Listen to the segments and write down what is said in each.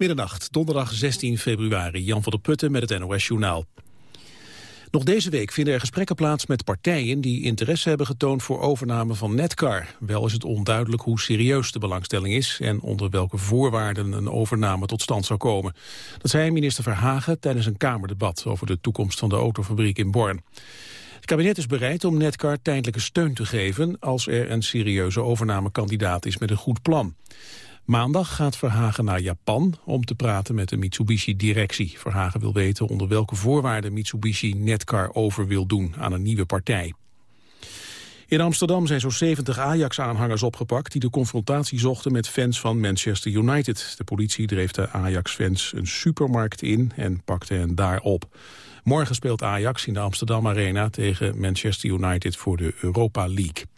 Middernacht, donderdag 16 februari. Jan van der Putten met het NOS-journaal. Nog deze week vinden er gesprekken plaats met partijen die interesse hebben getoond voor overname van Netcar. Wel is het onduidelijk hoe serieus de belangstelling is en onder welke voorwaarden een overname tot stand zou komen. Dat zei minister Verhagen tijdens een Kamerdebat over de toekomst van de autofabriek in Born. Het kabinet is bereid om Netcar tijdelijke steun te geven als er een serieuze overnamekandidaat is met een goed plan. Maandag gaat Verhagen naar Japan om te praten met de Mitsubishi-directie. Verhagen wil weten onder welke voorwaarden Mitsubishi Netcar over wil doen aan een nieuwe partij. In Amsterdam zijn zo'n 70 Ajax-aanhangers opgepakt... die de confrontatie zochten met fans van Manchester United. De politie dreef de Ajax-fans een supermarkt in en pakte hen daar op. Morgen speelt Ajax in de Amsterdam Arena tegen Manchester United voor de Europa League.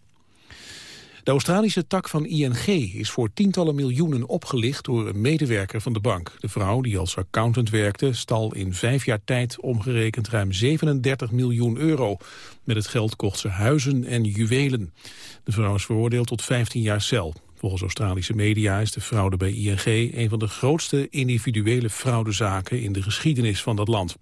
De Australische tak van ING is voor tientallen miljoenen opgelicht door een medewerker van de bank. De vrouw, die als accountant werkte, stal in vijf jaar tijd omgerekend ruim 37 miljoen euro. Met het geld kocht ze huizen en juwelen. De vrouw is veroordeeld tot 15 jaar cel. Volgens Australische media is de fraude bij ING een van de grootste individuele fraudezaken in de geschiedenis van dat land.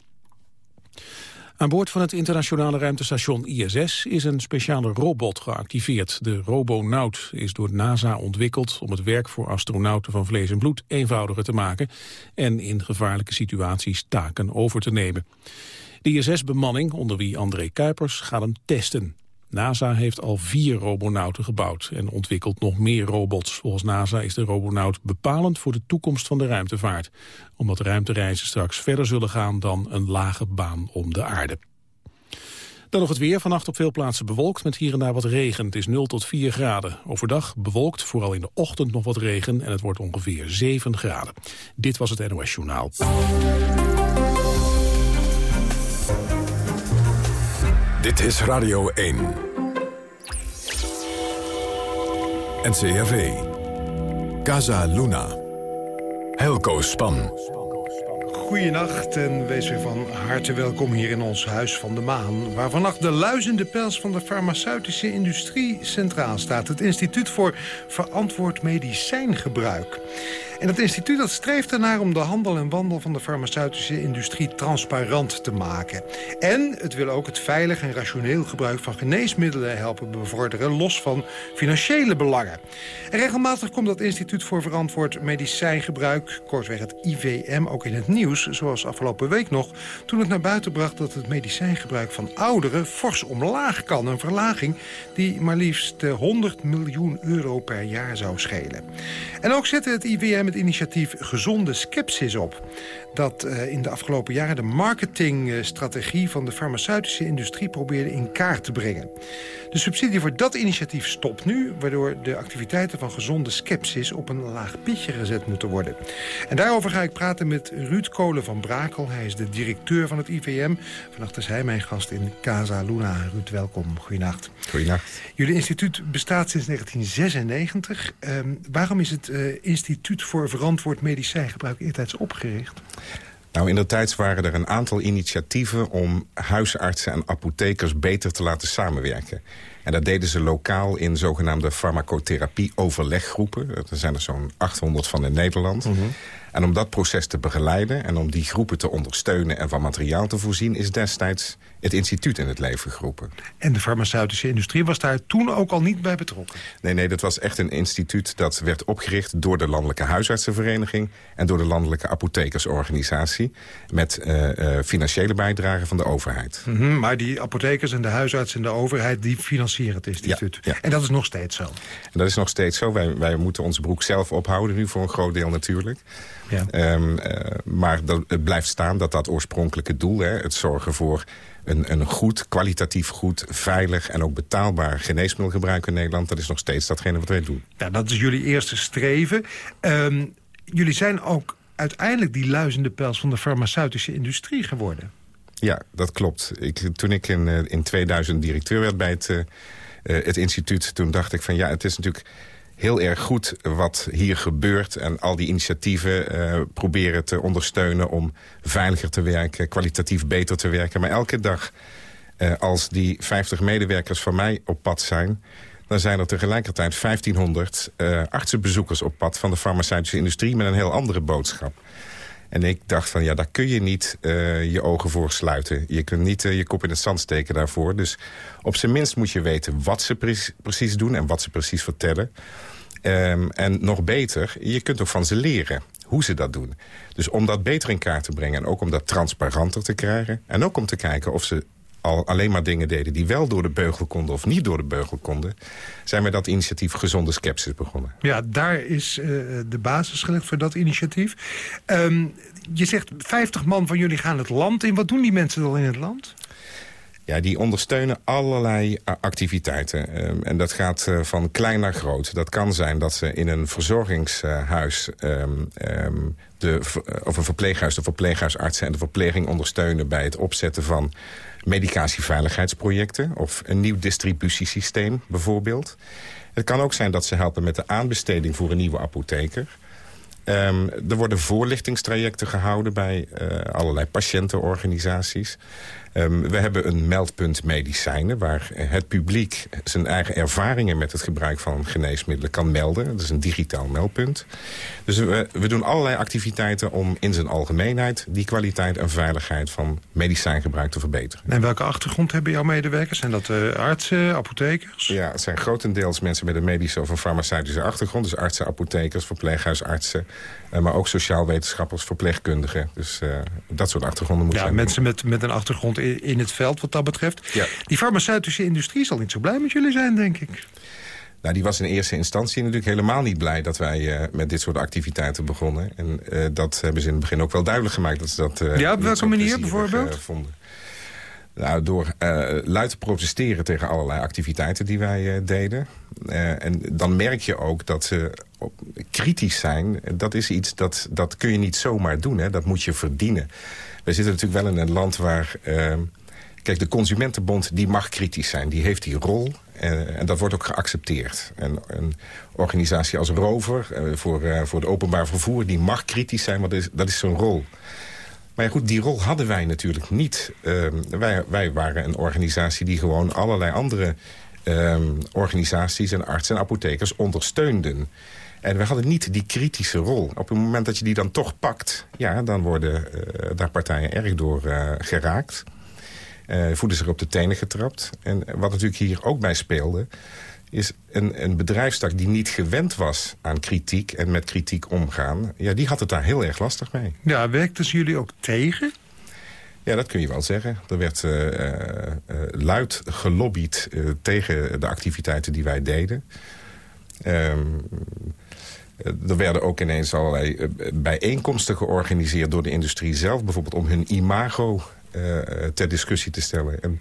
Aan boord van het internationale ruimtestation ISS is een speciale robot geactiveerd. De Robonaut is door NASA ontwikkeld om het werk voor astronauten van vlees en bloed eenvoudiger te maken en in gevaarlijke situaties taken over te nemen. De ISS-bemanning, onder wie André Kuipers, gaat hem testen. NASA heeft al vier robonauten gebouwd en ontwikkelt nog meer robots. Volgens NASA is de robonaut bepalend voor de toekomst van de ruimtevaart. Omdat ruimtereizen straks verder zullen gaan dan een lage baan om de aarde. Dan nog het weer. Vannacht op veel plaatsen bewolkt met hier en daar wat regen. Het is 0 tot 4 graden. Overdag bewolkt, vooral in de ochtend nog wat regen en het wordt ongeveer 7 graden. Dit was het NOS Journaal. Dit is Radio 1. NCRV. Casa Luna. Helco Span. Goedenacht en wees weer van harte welkom hier in ons Huis van de Maan... waar vannacht de luizende pels van de farmaceutische industrie centraal staat. Het Instituut voor Verantwoord Medicijngebruik. En dat instituut dat streeft ernaar om de handel en wandel van de farmaceutische industrie transparant te maken. En het wil ook het veilig en rationeel gebruik van geneesmiddelen helpen bevorderen, los van financiële belangen. En regelmatig komt dat instituut voor verantwoord medicijngebruik, kortweg het IVM, ook in het nieuws, zoals afgelopen week nog, toen het naar buiten bracht dat het medicijngebruik van ouderen fors omlaag kan. Een verlaging die maar liefst 100 miljoen euro per jaar zou schelen. En ook zette het IVM het initiatief Gezonde Skepsis op. Dat uh, in de afgelopen jaren de marketingstrategie van de farmaceutische industrie probeerde in kaart te brengen. De subsidie voor dat initiatief stopt nu, waardoor de activiteiten van gezonde skepsis op een laag pitje gezet moeten worden. En daarover ga ik praten met Ruud Kolen van Brakel. Hij is de directeur van het IVM. Vannacht is hij mijn gast in Casa Luna. Ruud, welkom. Goedenacht. Goedenacht. Jullie instituut bestaat sinds 1996. Uh, waarom is het uh, Instituut voor Verantwoord Medicijngebruik eertijds opgericht? Nou, in de tijd waren er een aantal initiatieven om huisartsen en apothekers beter te laten samenwerken. En dat deden ze lokaal in zogenaamde farmacotherapie-overleggroepen. Er zijn er zo'n 800 van in Nederland. Mm -hmm. En om dat proces te begeleiden en om die groepen te ondersteunen... en van materiaal te voorzien, is destijds het instituut in het leven geroepen. En de farmaceutische industrie was daar toen ook al niet bij betrokken? Nee, nee, dat was echt een instituut dat werd opgericht... door de Landelijke Huisartsenvereniging... en door de Landelijke Apothekersorganisatie... met uh, uh, financiële bijdrage van de overheid. Mm -hmm, maar die apothekers en de huisartsen en de overheid... die financieren het instituut. Ja, ja. En dat is nog steeds zo? En dat is nog steeds zo. Wij, wij moeten onze broek zelf ophouden nu voor een groot deel natuurlijk. Ja. Um, uh, maar dat, het blijft staan dat dat oorspronkelijke doel... Hè, het zorgen voor een, een goed, kwalitatief goed, veilig en ook betaalbaar geneesmiddelgebruik in Nederland... dat is nog steeds datgene wat wij doen. Ja, dat is jullie eerste streven. Um, jullie zijn ook uiteindelijk die luizende pels van de farmaceutische industrie geworden. Ja, dat klopt. Ik, toen ik in, uh, in 2000 directeur werd bij het, uh, het instituut... toen dacht ik van ja, het is natuurlijk heel erg goed wat hier gebeurt... en al die initiatieven uh, proberen te ondersteunen om veiliger te werken... kwalitatief beter te werken. Maar elke dag uh, als die 50 medewerkers van mij op pad zijn dan zijn er tegelijkertijd 1500 uh, artsenbezoekers op pad... van de farmaceutische industrie met een heel andere boodschap. En ik dacht van, ja, daar kun je niet je ogen voor sluiten. Je kunt niet je kop in het zand steken daarvoor. Dus op zijn minst moet je weten wat ze pre precies doen... en wat ze precies vertellen. Um, en nog beter, je kunt ook van ze leren hoe ze dat doen. Dus om dat beter in kaart te brengen en ook om dat transparanter te krijgen... en ook om te kijken of ze al alleen maar dingen deden die wel door de beugel konden of niet door de beugel konden, zijn we dat initiatief Gezonde Skepsis begonnen. Ja, daar is uh, de basis gelegd voor dat initiatief. Um, je zegt 50 man van jullie gaan het land in. Wat doen die mensen dan in het land? Ja, die ondersteunen allerlei activiteiten. Um, en dat gaat uh, van klein naar groot. Dat kan zijn dat ze in een verzorgingshuis... Um, um, de, of een verpleeghuis, de verpleeghuisartsen en de verpleging ondersteunen... bij het opzetten van medicatieveiligheidsprojecten... of een nieuw distributiesysteem bijvoorbeeld. Het kan ook zijn dat ze helpen met de aanbesteding voor een nieuwe apotheker... Er worden voorlichtingstrajecten gehouden bij allerlei patiëntenorganisaties. Um, we hebben een meldpunt medicijnen... waar het publiek zijn eigen ervaringen met het gebruik van geneesmiddelen kan melden. Dat is een digitaal meldpunt. Dus we, we doen allerlei activiteiten om in zijn algemeenheid... die kwaliteit en veiligheid van medicijngebruik te verbeteren. En welke achtergrond hebben jouw medewerkers? Zijn dat uh, artsen, apothekers? Ja, het zijn grotendeels mensen met een medische of een farmaceutische achtergrond. Dus artsen, apothekers, verpleeghuisartsen... Uh, maar ook sociaal-wetenschappers, verpleegkundigen. Dus uh, dat soort achtergronden moeten ja, zijn. mensen met, met een achtergrond in, in het veld wat dat betreft. Ja. Die farmaceutische industrie zal niet zo blij met jullie zijn, denk ik. Nou, die was in eerste instantie natuurlijk helemaal niet blij... dat wij uh, met dit soort activiteiten begonnen. En uh, dat hebben ze in het begin ook wel duidelijk gemaakt. Dat ze dat, uh, ja, op welke manier bijvoorbeeld? vonden. Nou, door luid te protesteren tegen allerlei activiteiten die wij deden. en dan merk je ook dat ze kritisch zijn. Dat is iets dat, dat kun je niet zomaar doen. Hè? Dat moet je verdienen. We zitten natuurlijk wel in een land waar... Kijk, de Consumentenbond die mag kritisch zijn. Die heeft die rol. En, dat wordt ook geaccepteerd. En een organisatie als Rover voor, voor het openbaar vervoer... die mag kritisch zijn, want dat is, dat is zijn rol. Maar ja, goed, die rol hadden wij natuurlijk niet. Uh, wij, wij waren een organisatie die gewoon allerlei andere organisaties... en artsen en apothekers ondersteunden. En we hadden niet die kritische rol. Op het moment dat je die dan toch pakt... ja, dan worden daar partijen erg door geraakt... Uh, voelen zich op de tenen getrapt. En wat natuurlijk hier ook bij speelde... is een, een bedrijfstak die niet gewend was aan kritiek... en met kritiek omgaan... Ja, die had het daar heel erg lastig mee. Ja, werkten ze jullie ook tegen? Ja, dat kun je wel zeggen. Er werd uh, uh, luid gelobbyd tegen de activiteiten die wij deden. Um, er werden ook ineens allerlei bijeenkomsten georganiseerd door de industrie zelf. Bijvoorbeeld om hun imago ter discussie te stellen. En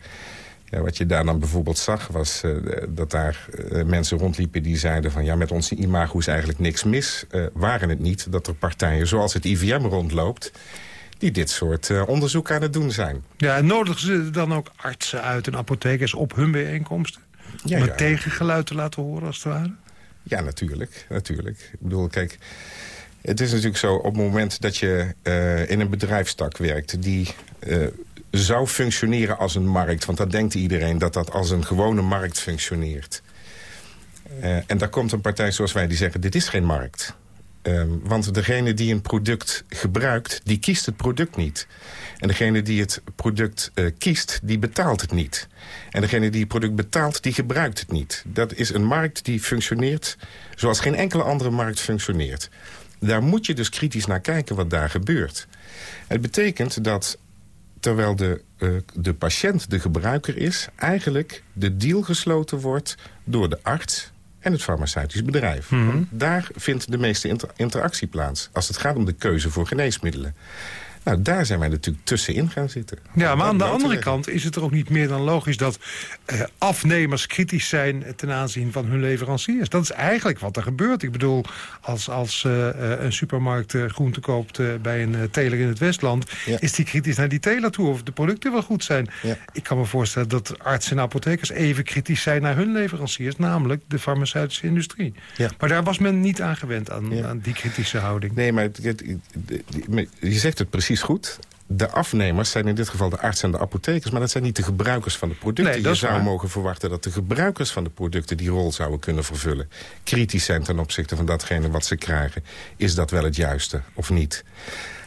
ja, wat je daar dan bijvoorbeeld zag, was uh, dat daar uh, mensen rondliepen die zeiden van... ja, met onze imago is eigenlijk niks mis. waren het niet dat er partijen zoals het IVM rondloopt die dit soort onderzoek aan het doen zijn. Ja, en nodigen ze dan ook artsen uit en apothekers op hun bijeenkomsten? Ja, om het ja. tegengeluid te laten horen, als het ware? Ja, natuurlijk. natuurlijk. Ik bedoel, kijk... Het is natuurlijk zo, op het moment dat je in een bedrijfstak werkt... die zou functioneren als een markt... want dat denkt iedereen dat dat als een gewone markt functioneert. Uh, en daar komt een partij zoals wij die zeggen... dit is geen markt. Um, want degene die een product gebruikt, die kiest het product niet. En degene die het product uh, kiest, die betaalt het niet. En degene die het product betaalt, die gebruikt het niet. Dat is een markt die functioneert zoals geen enkele andere markt functioneert. Daar moet je dus kritisch naar kijken wat daar gebeurt. Het betekent dat terwijl de, uh, de patiënt de gebruiker is... eigenlijk de deal gesloten wordt door de arts en het farmaceutisch bedrijf. Mm -hmm. Daar vindt de meeste inter interactie plaats... als het gaat om de keuze voor geneesmiddelen. Nou, daar zijn wij natuurlijk tussenin gaan zitten. Ja, maar aan de andere kant is het er ook niet meer dan logisch... dat uh, afnemers kritisch zijn ten aanzien van hun leveranciers. Dat is eigenlijk wat er gebeurt. Ik bedoel, als, als uh, een supermarkt uh, groente koopt bij een teler in het Westland... Ja. is die kritisch naar die teler toe of de producten wel goed zijn. Ja. Ik kan me voorstellen dat artsen en apothekers even kritisch zijn naar hun leveranciers... namelijk de farmaceutische industrie. Ja. Maar daar was men niet aan gewend, aan, aan die kritische houding. Nee, maar het, het, het, je zegt het precies goed. de afnemers zijn in dit geval de artsen en de apothekers... maar dat zijn niet de gebruikers van de producten. Nee, Je zou waar. mogen verwachten dat de gebruikers van de producten... die rol zouden kunnen vervullen. Kritisch zijn ten opzichte van datgene wat ze krijgen. Is dat wel het juiste of niet?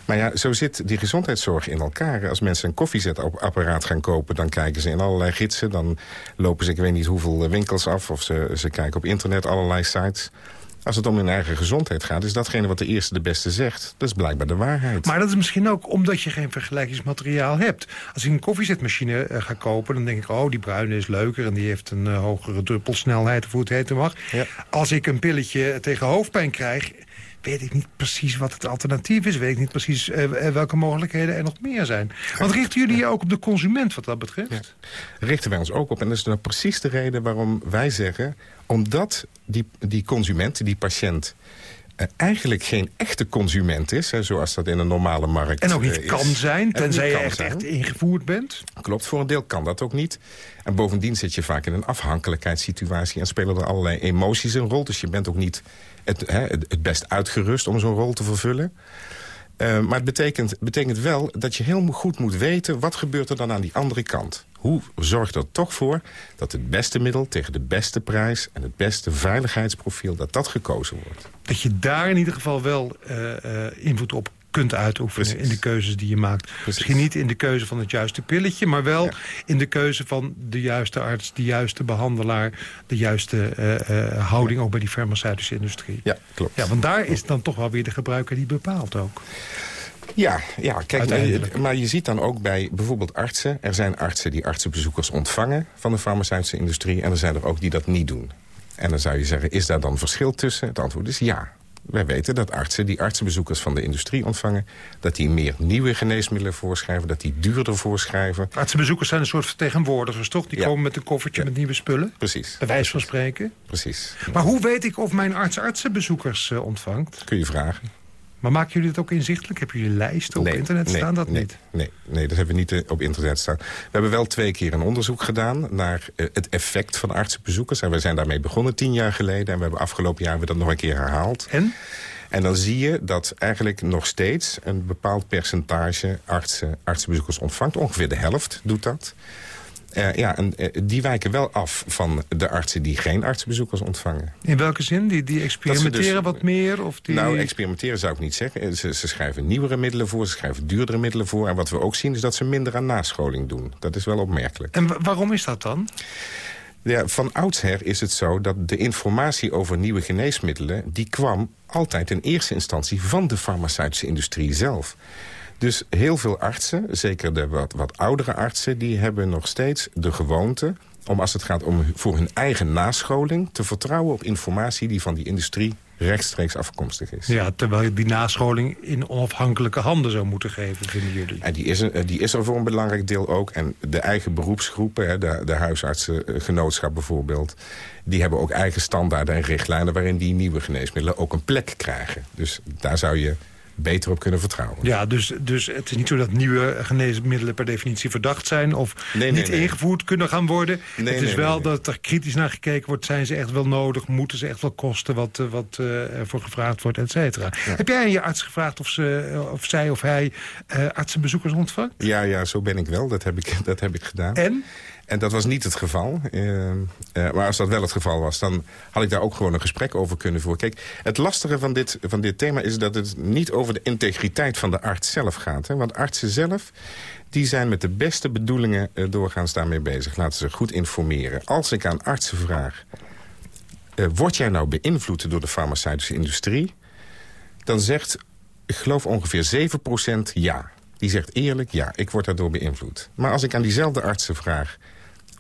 Maar ja, zo zit die gezondheidszorg in elkaar. Als mensen een koffiezetapparaat gaan kopen... dan kijken ze in allerlei gidsen. Dan lopen ze ik weet niet hoeveel winkels af... of ze, ze kijken op internet allerlei sites... Als het om hun eigen gezondheid gaat, is datgene wat de eerste de beste zegt. Dat is blijkbaar de waarheid. Maar dat is misschien ook omdat je geen vergelijkingsmateriaal hebt. Als ik een koffiezetmachine eh, ga kopen, dan denk ik... oh, die bruine is leuker en die heeft een eh, hogere druppelsnelheid... of hoe het heten mag. Ja. Als ik een pilletje tegen hoofdpijn krijg... weet ik niet precies wat het alternatief is. Weet ik niet precies eh, eh, welke mogelijkheden er nog meer zijn. Want richten jullie je ook op de consument wat dat betreft? richten wij ons ook op. En dat is nou precies de reden waarom wij zeggen... omdat die, die consument, die patiënt... eh, eigenlijk geen echte consument is, hè, zoals dat in een normale markt En ook niet kan zijn, tenzij je kan echt, zijn. echt ingevoerd bent. Klopt, voor een deel kan dat ook niet. En bovendien zit je vaak in een afhankelijkheidssituatie... en spelen er allerlei emoties een rol. Dus je bent ook niet het, hè, het best uitgerust om zo'n rol te vervullen. Eh, maar het betekent, betekent wel dat je heel goed moet weten... wat gebeurt er dan aan die andere kant? Hoe zorgt er toch voor dat het beste middel tegen de beste prijs... en het beste veiligheidsprofiel, dat dat gekozen wordt? Dat je daar in ieder geval wel eh, invloed op kunt uitoefenen Precies. in de keuzes die je maakt. Misschien niet in de keuze van het juiste pilletje... maar wel Ja. in de keuze van de juiste arts, de juiste behandelaar... de juiste eh, eh, houding ook bij die farmaceutische industrie. Ja, klopt. Ja, want daar is dan toch wel weer de gebruiker die bepaalt ook. Ja, ja kijk, maar je, maar je ziet dan ook bij bijvoorbeeld artsen... er zijn artsen die artsenbezoekers ontvangen van de farmaceutische industrie... en er zijn er ook die dat niet doen. En dan zou je zeggen, is daar dan verschil tussen? Het antwoord is ja. Wij weten dat artsen die artsenbezoekers van de industrie ontvangen... dat die meer nieuwe geneesmiddelen voorschrijven, dat die duurder voorschrijven. Artsenbezoekers zijn een soort vertegenwoordigers, toch? Die Ja. komen met een koffertje met nieuwe spullen. Precies, Bij wijze van spreken. precies. Maar hoe weet ik of mijn arts artsenbezoekers eh, ontvangt? Kun je vragen. Maar maken jullie dat ook inzichtelijk? Hebben jullie lijsten op internet nee, staan? Dat nee, niet. Nee, nee, dat hebben we niet eh, op internet staan. We hebben wel twee keer een onderzoek gedaan... naar eh, het effect van artsenbezoekers. En we zijn daarmee begonnen tien jaar geleden. En we hebben afgelopen jaar weer dat nog een keer herhaald. En? En dan zie je dat eigenlijk nog steeds een bepaald percentage artsen, artsenbezoekers ontvangt. Ongeveer de helft doet dat. Eh, ja, en eh, die wijken wel af van de artsen die geen artsenbezoekers ontvangen. In welke zin? Die, die experimenteren dus- wat meer? Of die... Nou, experimenteren zou ik niet zeggen. Eh, Ze, ze schrijven nieuwere middelen voor, ze schrijven duurdere middelen voor. En wat we ook zien is dat ze minder aan nascholing doen. Dat is wel opmerkelijk. En wa- waarom is dat dan? Ja, van oudsher is het zo dat de informatie over nieuwe geneesmiddelen... die kwam altijd in eerste instantie van de farmaceutische industrie zelf. Dus heel veel artsen, zeker de wat, wat oudere artsen... die hebben nog steeds de gewoonte om als het gaat om voor hun eigen nascholing... te vertrouwen op informatie die van die industrie rechtstreeks afkomstig is. Ja, terwijl je die nascholing in onafhankelijke handen zou moeten geven, vinden jullie. En die is, er, eh, die is er voor een belangrijk deel ook. En de eigen beroepsgroepen, de, de huisartsengenootschap bijvoorbeeld... die hebben ook eigen standaarden en richtlijnen... waarin die nieuwe geneesmiddelen ook een plek krijgen. Dus daar zou je beter op kunnen vertrouwen. Ja, dus, dus het is niet zo dat nieuwe geneesmiddelen per definitie verdacht zijn... of Nee, niet nee. ingevoerd kunnen gaan worden. Nee, het is wel dat er kritisch naar gekeken wordt. Zijn ze echt wel nodig? Moeten ze echt wel kosten wat, eh, wat eh, ervoor gevraagd wordt, et cetera? Heb jij aan je arts gevraagd of, ze, of zij of hij eh, artsenbezoekers ontvangt? Ja, ja, zo ben ik wel. Dat heb ik, dat heb ik gedaan. En? En dat was niet het geval. Eh, eh, maar als dat wel het geval was, dan had ik daar ook gewoon een gesprek over kunnen voeren. Kijk, het lastige van dit, van dit thema is dat het niet over de integriteit van de arts zelf gaat. Hè? Want artsen zelf, die zijn met de beste bedoelingen eh, doorgaans daarmee bezig. Laten ze goed informeren. Als ik aan artsen vraag, word jij nou beïnvloed door de farmaceutische industrie? Dan zegt, ik geloof ongeveer 7% ja. Die zegt eerlijk, ja, ik word daardoor beïnvloed. Maar als ik aan diezelfde artsen vraag...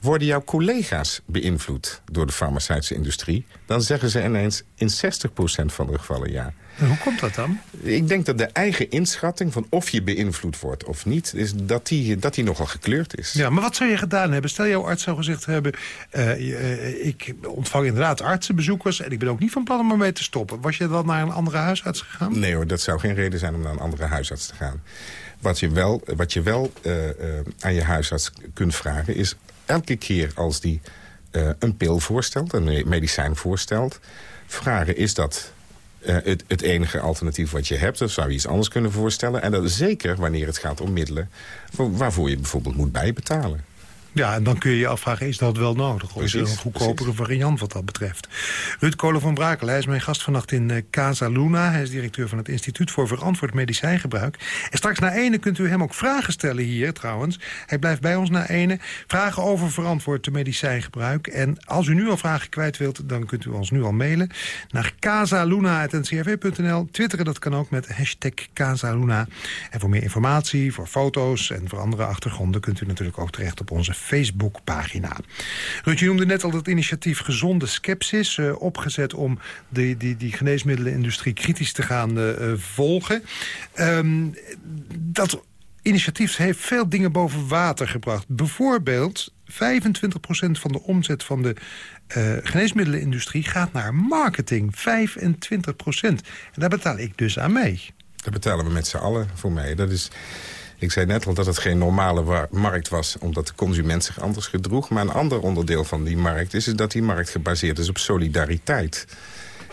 worden jouw collega's beïnvloed door de farmaceutische industrie... dan zeggen ze ineens in 60% van de gevallen ja. En hoe komt dat dan? Ik denk dat de eigen inschatting van of je beïnvloed wordt of niet... Is dat, die, dat die nogal gekleurd is. Ja, maar wat zou je gedaan hebben? Stel, jouw arts zou gezegd hebben... eh, eh, ik ontvang inderdaad artsenbezoekers... en ik ben ook niet van plan om ermee te stoppen. Was je dan naar een andere huisarts gegaan? Nee hoor, dat zou geen reden zijn om naar een andere huisarts te gaan. Wat je wel, wat je wel eh, aan je huisarts kunt vragen is... elke keer als die eh, een pil voorstelt, een medicijn voorstelt... vragen is dat uh, het, het, enige alternatief wat je hebt. Of zou je iets anders kunnen voorstellen. En dat zeker wanneer het gaat om middelen waarvoor je bijvoorbeeld moet bijbetalen. Ja, en dan kun je je afvragen, is dat wel nodig? Of is er een goedkopere variant wat dat betreft? Ruud Kolen van Brakel, hij is mijn gast vannacht in uh, Casa Luna. Hij is directeur van het Instituut voor Verantwoord Medicijngebruik. En straks na ene kunt u hem ook vragen stellen hier trouwens. Hij blijft bij ons na ene. Vragen over verantwoord medicijngebruik. En als u nu al vragen kwijt wilt, dan kunt u ons nu al mailen... naar casaluna.ncrv.nl. Twitteren, dat kan ook met hashtag Casaluna. En voor meer informatie, voor foto's en voor andere achtergronden... kunt u natuurlijk ook terecht op onze Facebookpagina. Ruud, je noemde net al het initiatief Gezonde Skepsis... Uh, opgezet om die, die, die geneesmiddelenindustrie kritisch te gaan uh, volgen. Um, dat initiatief heeft veel dingen boven water gebracht. Bijvoorbeeld 25% van de omzet van de geneesmiddelenindustrie gaat naar marketing. 25%. En daar betaal ik dus aan mee. Daar betalen we met z'n allen voor mee. Dat is ik zei net al dat het geen normale markt was... omdat de consument zich anders gedroeg. Maar een ander onderdeel van die markt is... dat die markt gebaseerd is op solidariteit.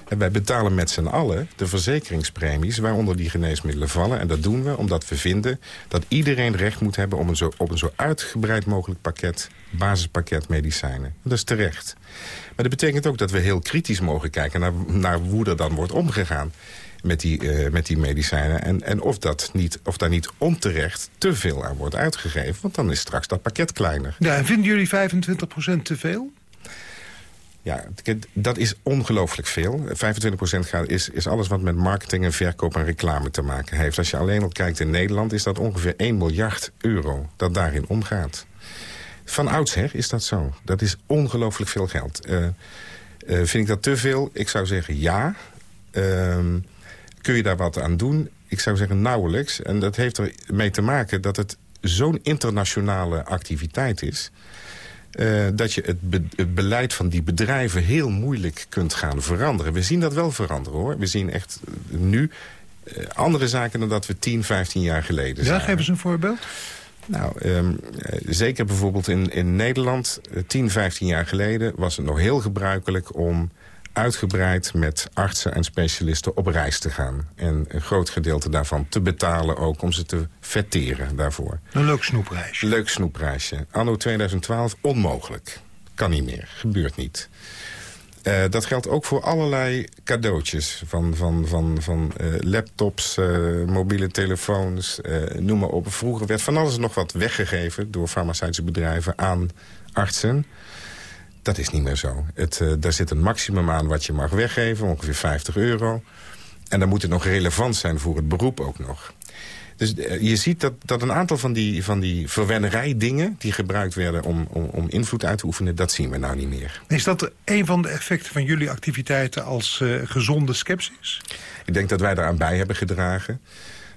En wij betalen met z'n allen de verzekeringspremies... waaronder die geneesmiddelen vallen. En dat doen we omdat we vinden dat iedereen recht moet hebben... om een zo, op een zo uitgebreid mogelijk pakket, basispakket medicijnen. Dat is terecht. Maar dat betekent ook dat we heel kritisch mogen kijken... naar, naar hoe er dan wordt omgegaan met die, uh, met die medicijnen. En, en of, dat niet, of daar niet onterecht te veel aan wordt uitgegeven. Want dan is straks dat pakket kleiner. Ja, en vinden jullie 25% te veel? Ja, dat is ongelooflijk veel. 25% gaat, is, is alles wat met marketing en verkoop en reclame te maken heeft. Als je alleen al kijkt in Nederland is dat ongeveer 1 miljard euro dat daarin omgaat. Van oudsher is dat zo. Dat is ongelooflijk veel geld. Uh, uh, vind ik dat te veel? Ik zou zeggen ja. Uh, Kun je daar wat aan doen? Ik zou zeggen nauwelijks. En dat heeft ermee te maken dat het zo'n internationale activiteit is... Uh, dat je het, be het, beleid van die bedrijven heel moeilijk kunt gaan veranderen. We zien dat wel veranderen, hoor. We zien echt nu uh, andere zaken dan dat we 10, 15 jaar geleden zagen. Ja, geef eens een voorbeeld. Nou, um, zeker bijvoorbeeld in, in Nederland, 10, 15 jaar geleden... was het nog heel gebruikelijk om uitgebreid met artsen en specialisten op reis te gaan. En een groot gedeelte daarvan te betalen ook om ze te vetteren daarvoor. Een leuk snoepreisje. Leuk snoepreisje. Anno 2012 onmogelijk. Kan niet meer. Gebeurt niet. Uh, dat geldt ook voor allerlei cadeautjes. Van, van, van, van uh, laptops, uh, mobiele telefoons, noem maar op. Vroeger werd van alles nog wat weggegeven door farmaceutische bedrijven aan artsen. Dat is niet meer zo. Het, uh, daar zit een maximum aan wat je mag weggeven, ongeveer 50 euro. En dan moet het nog relevant zijn voor het beroep ook nog. Dus uh, je ziet dat, dat een aantal van die, van die verwennerij-dingen... die gebruikt werden om, om, om invloed uit te oefenen... dat zien we nou niet meer. Is dat een van de effecten van jullie activiteiten als uh, gezonde skepsis? Ik denk dat wij daaraan bij hebben gedragen.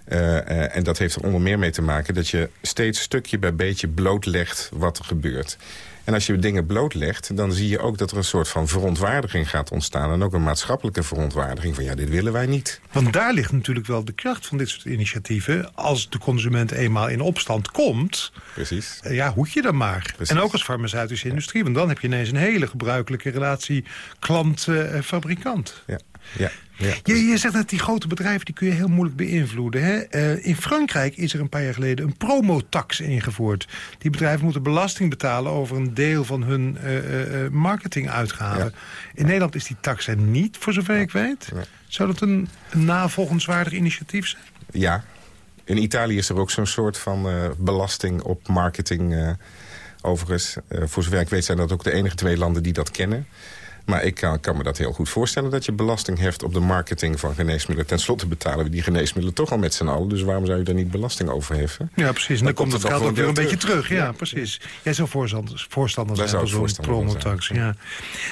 Uh, uh, en dat heeft er onder meer mee te maken... dat je steeds stukje bij beetje blootlegt wat er gebeurt. En als je dingen blootlegt, dan zie je ook dat er een soort van verontwaardiging gaat ontstaan. En ook een maatschappelijke verontwaardiging van ja, dit willen wij niet. Want daar ligt natuurlijk wel de kracht van dit soort initiatieven. Als de consument eenmaal in opstand komt, Precies. ja, hoed je dan maar. Precies. En ook als farmaceutische industrie, want dan heb je ineens een hele gebruikelijke relatie klant-fabrikant. ja. Ja, ja. Je, je, zegt dat die grote bedrijven die kun je heel moeilijk beïnvloeden. Hè? Uh, in Frankrijk is er een paar jaar geleden een promotax ingevoerd. Die bedrijven moeten belasting betalen over een deel van hun uh, uh, marketinguitgaven. Ja. In Nederland is die tax er niet, voor zover ik weet. Zou dat een, een navolgenswaardig initiatief zijn? Ja. In Italië is er ook zo'n soort van belasting op marketing... Overigens, voor zover ik weet zijn dat ook de enige twee landen die dat kennen. Maar ik kan, kan, me dat heel goed voorstellen dat je belasting heft op de marketing van geneesmiddelen. Ten slotte betalen we die geneesmiddelen toch al met z'n allen. Dus waarom zou je daar niet belasting over heffen? Ja, precies. En dan, dan komt het geld ook weer een beetje terug. Ja, ja precies. Jij zou voorstander, voorstander zijn van zo'n promotax. Ja.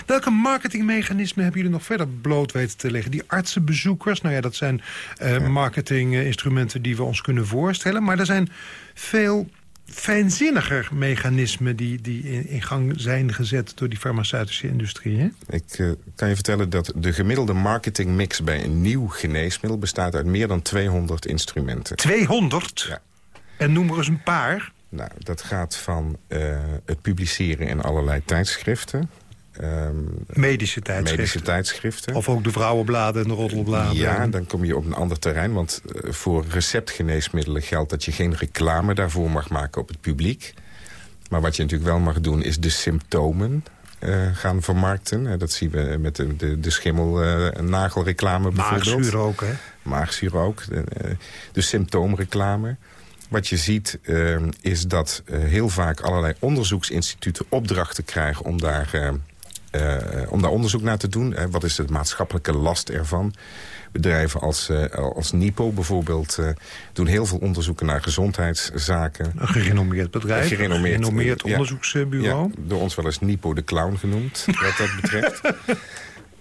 Welke marketingmechanismen hebben jullie nog verder bloot weten te leggen? Die artsenbezoekers, nou ja, dat zijn uh, marketinginstrumenten die we ons kunnen voorstellen. Maar er zijn veel fijnzinniger mechanismen die, die in, in, gang zijn gezet door die farmaceutische industrie. Hè? Ik uh, kan je vertellen dat de gemiddelde marketingmix bij een nieuw geneesmiddel bestaat uit meer dan 200 instrumenten. 200? Ja. En noem er eens een paar. Nou, dat gaat van uh, het publiceren in allerlei tijdschriften... Um, medische tijdschriften. Medische tijdschriften. Of ook de vrouwenbladen en de roddelbladen. Ja, dan kom je op een ander terrein. Want uh, voor receptgeneesmiddelen geldt dat je geen reclame daarvoor mag maken op het publiek. Maar wat je natuurlijk wel mag doen is de symptomen uh, gaan vermarkten. dat zien we met de, de, de schimmel-nagelreclame uh, bijvoorbeeld. Maagzuur ook, hè? Maagzuur ook. De, de symptoomreclame. Wat je ziet uh, is dat heel vaak allerlei onderzoeksinstituten opdrachten krijgen om daar, uh, om daar onderzoek naar te doen. wat is de maatschappelijke last ervan? Bedrijven als, als NIPO bijvoorbeeld doen heel veel onderzoeken naar gezondheidszaken. Een gerenommeerd bedrijf, een gerenommeerd, onderzoeksbureau. Ja, door ons wel eens NIPO de clown genoemd, wat dat betreft.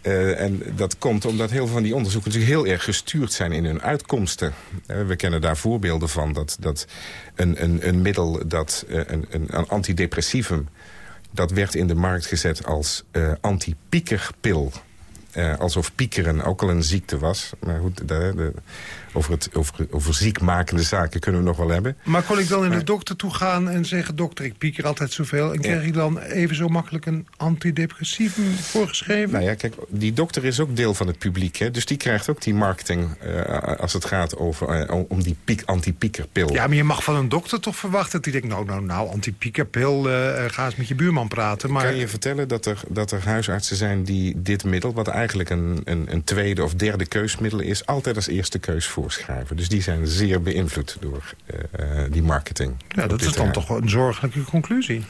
Uh, en dat komt omdat heel veel van die onderzoeken natuurlijk heel erg gestuurd zijn in hun uitkomsten. Uh, we kennen daar voorbeelden van dat, dat een, een, een middel, dat, uh, een, een, antidepressivum... dat werd in de markt gezet als anti-piekerpil. Alsof piekeren ook al een ziekte was. Maar goed, de, de, over, het, over, over ziekmakende zaken kunnen we nog wel hebben. Maar kon ik dan in de dokter toe gaan en zeggen... dokter, ik pieker altijd zoveel... en krijg ik dan even zo makkelijk een antidepressivum voorgeschreven? Nou ja, kijk, die dokter is ook deel van het publiek. Hè? Dus die krijgt ook die marketing uh, als het gaat over, uh, om die piek, anti-piekerpil. Ja, maar je mag van een dokter toch verwachten dat hij denkt... nou, nou, nou, anti-piekerpil, ga eens met je buurman praten. Maar... Kan je vertellen dat er, dat er huisartsen zijn die dit middel... wat eigenlijk een, een, een tweede of derde keusmiddel is... altijd als eerste keus voor voorschrijven. Dus die zijn zeer beïnvloed door uh, die marketing. Ja, dat is dan toch een zorgelijke conclusie.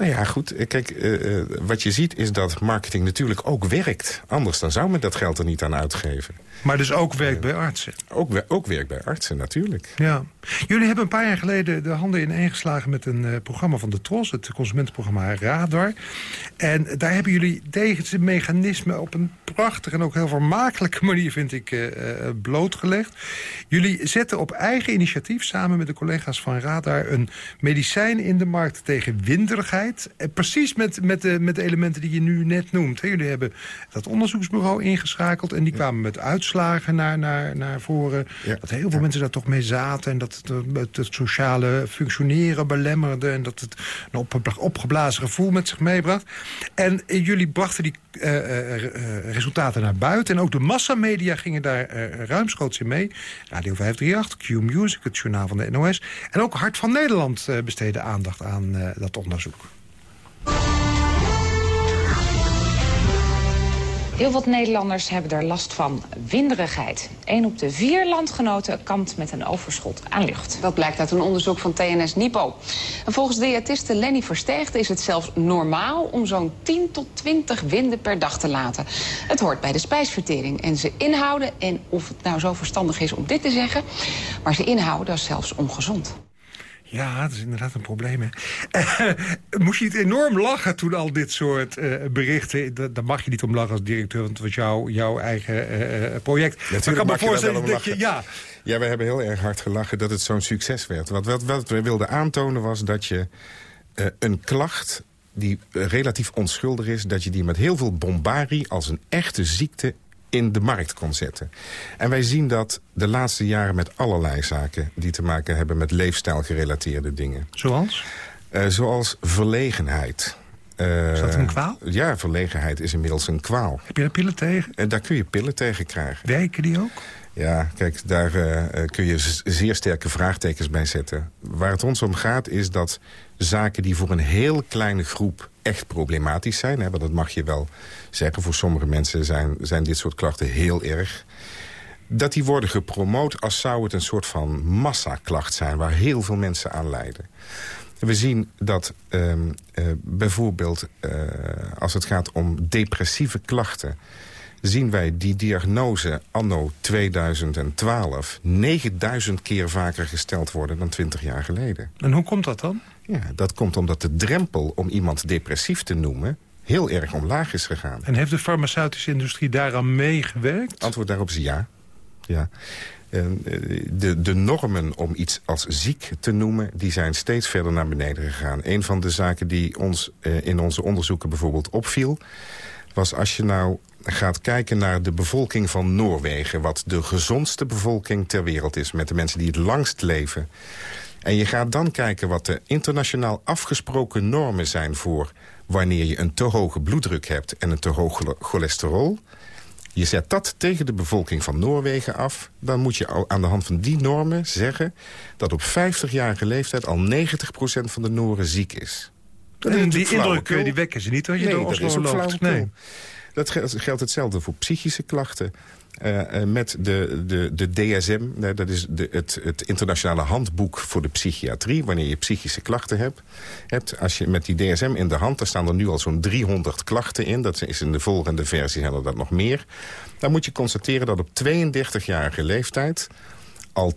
Nou ja, goed. Eh, kijk, uh, wat je ziet is dat marketing natuurlijk ook werkt. Anders dan zou men dat geld er niet aan uitgeven. Maar dus ook werkt bij artsen? Ook, ook werkt bij artsen, natuurlijk. Ja. Jullie hebben een paar jaar geleden de handen ineengeslagen met een uh, programma van de TROS. Het consumentenprogramma Radar. En daar hebben jullie deze mechanismen op een prachtige en ook heel vermakelijke manier, vind ik, uh, blootgelegd. Jullie zetten op eigen initiatief samen met de collega's van Radar een medicijn in de markt tegen winderigheid. En precies met, met, de, met de elementen die je nu net noemt. Jullie hebben dat onderzoeksbureau ingeschakeld en die kwamen met uitslagen naar, naar, naar voren. Dat heel veel mensen daar toch mee zaten en dat het, het, sociale functioneren belemmerde en dat het een opgeblazen gevoel met zich meebracht. En jullie brachten die uh, resultaten naar buiten. En ook de massamedia gingen daar uh, ruimschoots in mee. Radio 538, Q-Music, het journaal van de NOS. En ook Hart van Nederland besteedde aandacht aan dat onderzoek. Heel wat Nederlanders hebben er last van winderigheid. Een op de vier landgenoten kampt met een overschot aan lucht. Dat blijkt uit een onderzoek van TNS Nipo. En volgens diëtiste Lenny Versteegde is het zelfs normaal... om zo'n 10 tot 20 winden per dag te laten. Het hoort bij de spijsvertering en ze inhouden... en of het nou zo verstandig is om dit te zeggen... maar ze inhouden, is zelfs ongezond. Ja, dat is inderdaad een probleem. Hè. moest je het enorm lachen toen al dit soort uh, berichten... daar mag je niet om lachen als directeur, want het was jouw, jouw eigen uh, project. Ik kan me voorstellen dat je... Ja, ja, we hebben heel erg hard gelachen dat het zo'n succes werd. Want wat, wat we wilden aantonen was dat je uh, een klacht die relatief onschuldig is... dat je die met heel veel bombarie als een echte ziekte in de markt kon zetten. En wij zien dat de laatste jaren met allerlei zaken... die te maken hebben met leefstijlgerelateerde dingen. Zoals? Uh, zoals verlegenheid. Uh, is dat een kwaal? Ja, verlegenheid is inmiddels een kwaal. Heb je daar pillen tegen? En daar kun je pillen tegen krijgen. Werken die ook? Ja, kijk, daar kun je zeer sterke vraagtekens bij zetten. Waar het ons om gaat is dat zaken die voor een heel kleine groep echt problematisch zijn... Hè, want dat mag je wel zeggen, voor sommige mensen zijn, zijn dit soort klachten heel erg... dat die worden gepromoot als zou het een soort van massaklacht zijn... waar heel veel mensen aan lijden. We zien dat uh, uh, bijvoorbeeld uh, als het gaat om depressieve klachten zien wij die diagnose anno 2012 9000 keer vaker gesteld worden dan 20 jaar geleden. En hoe komt dat dan? Ja, dat komt omdat de drempel om iemand depressief te noemen heel erg omlaag is gegaan. En heeft de farmaceutische industrie daaraan meegewerkt? Antwoord daarop is ja. ja. Eh, de, de normen om iets als ziek te noemen... die zijn steeds verder naar beneden gegaan. Een van de zaken die ons eh, in onze onderzoeken bijvoorbeeld opviel... was als je nou gaat kijken naar de bevolking van Noorwegen... wat de gezondste bevolking ter wereld is... met de mensen die het langst leven... En je gaat dan kijken wat de internationaal afgesproken normen zijn voor wanneer je een te hoge bloeddruk hebt en een te hoog cholesterol... je zet dat tegen de bevolking van Noorwegen af... dan moet je aan de hand van die normen zeggen... dat op 50-jarige leeftijd al 90% van de Noren ziek is. Dat en die indruk die wekken ze niet als je nee, dat is loopt. Nee. Dat geldt hetzelfde voor psychische klachten. Uh, met de, de, de DSM, dat is de, het, het internationale handboek voor de psychiatrie... wanneer je psychische klachten hebt. hebt. Als je met die DSM in de hand, daar staan er nu al zo'n 300 klachten in. Dat is in de volgende versie hebben dat nog meer. Dan moet je constateren dat op 32-jarige leeftijd... al 80%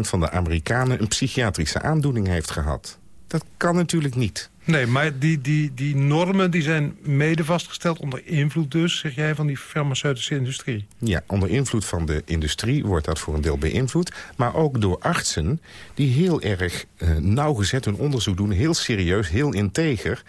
van de Amerikanen een psychiatrische aandoening heeft gehad. Dat kan natuurlijk niet. Nee, maar die, die, die normen die zijn mede vastgesteld onder invloed dus, zeg jij, van die farmaceutische industrie. Ja, onder invloed van de industrie wordt dat voor een deel beïnvloed. Maar ook door artsen die heel erg uh, nauwgezet hun onderzoek doen. Heel serieus, heel integer.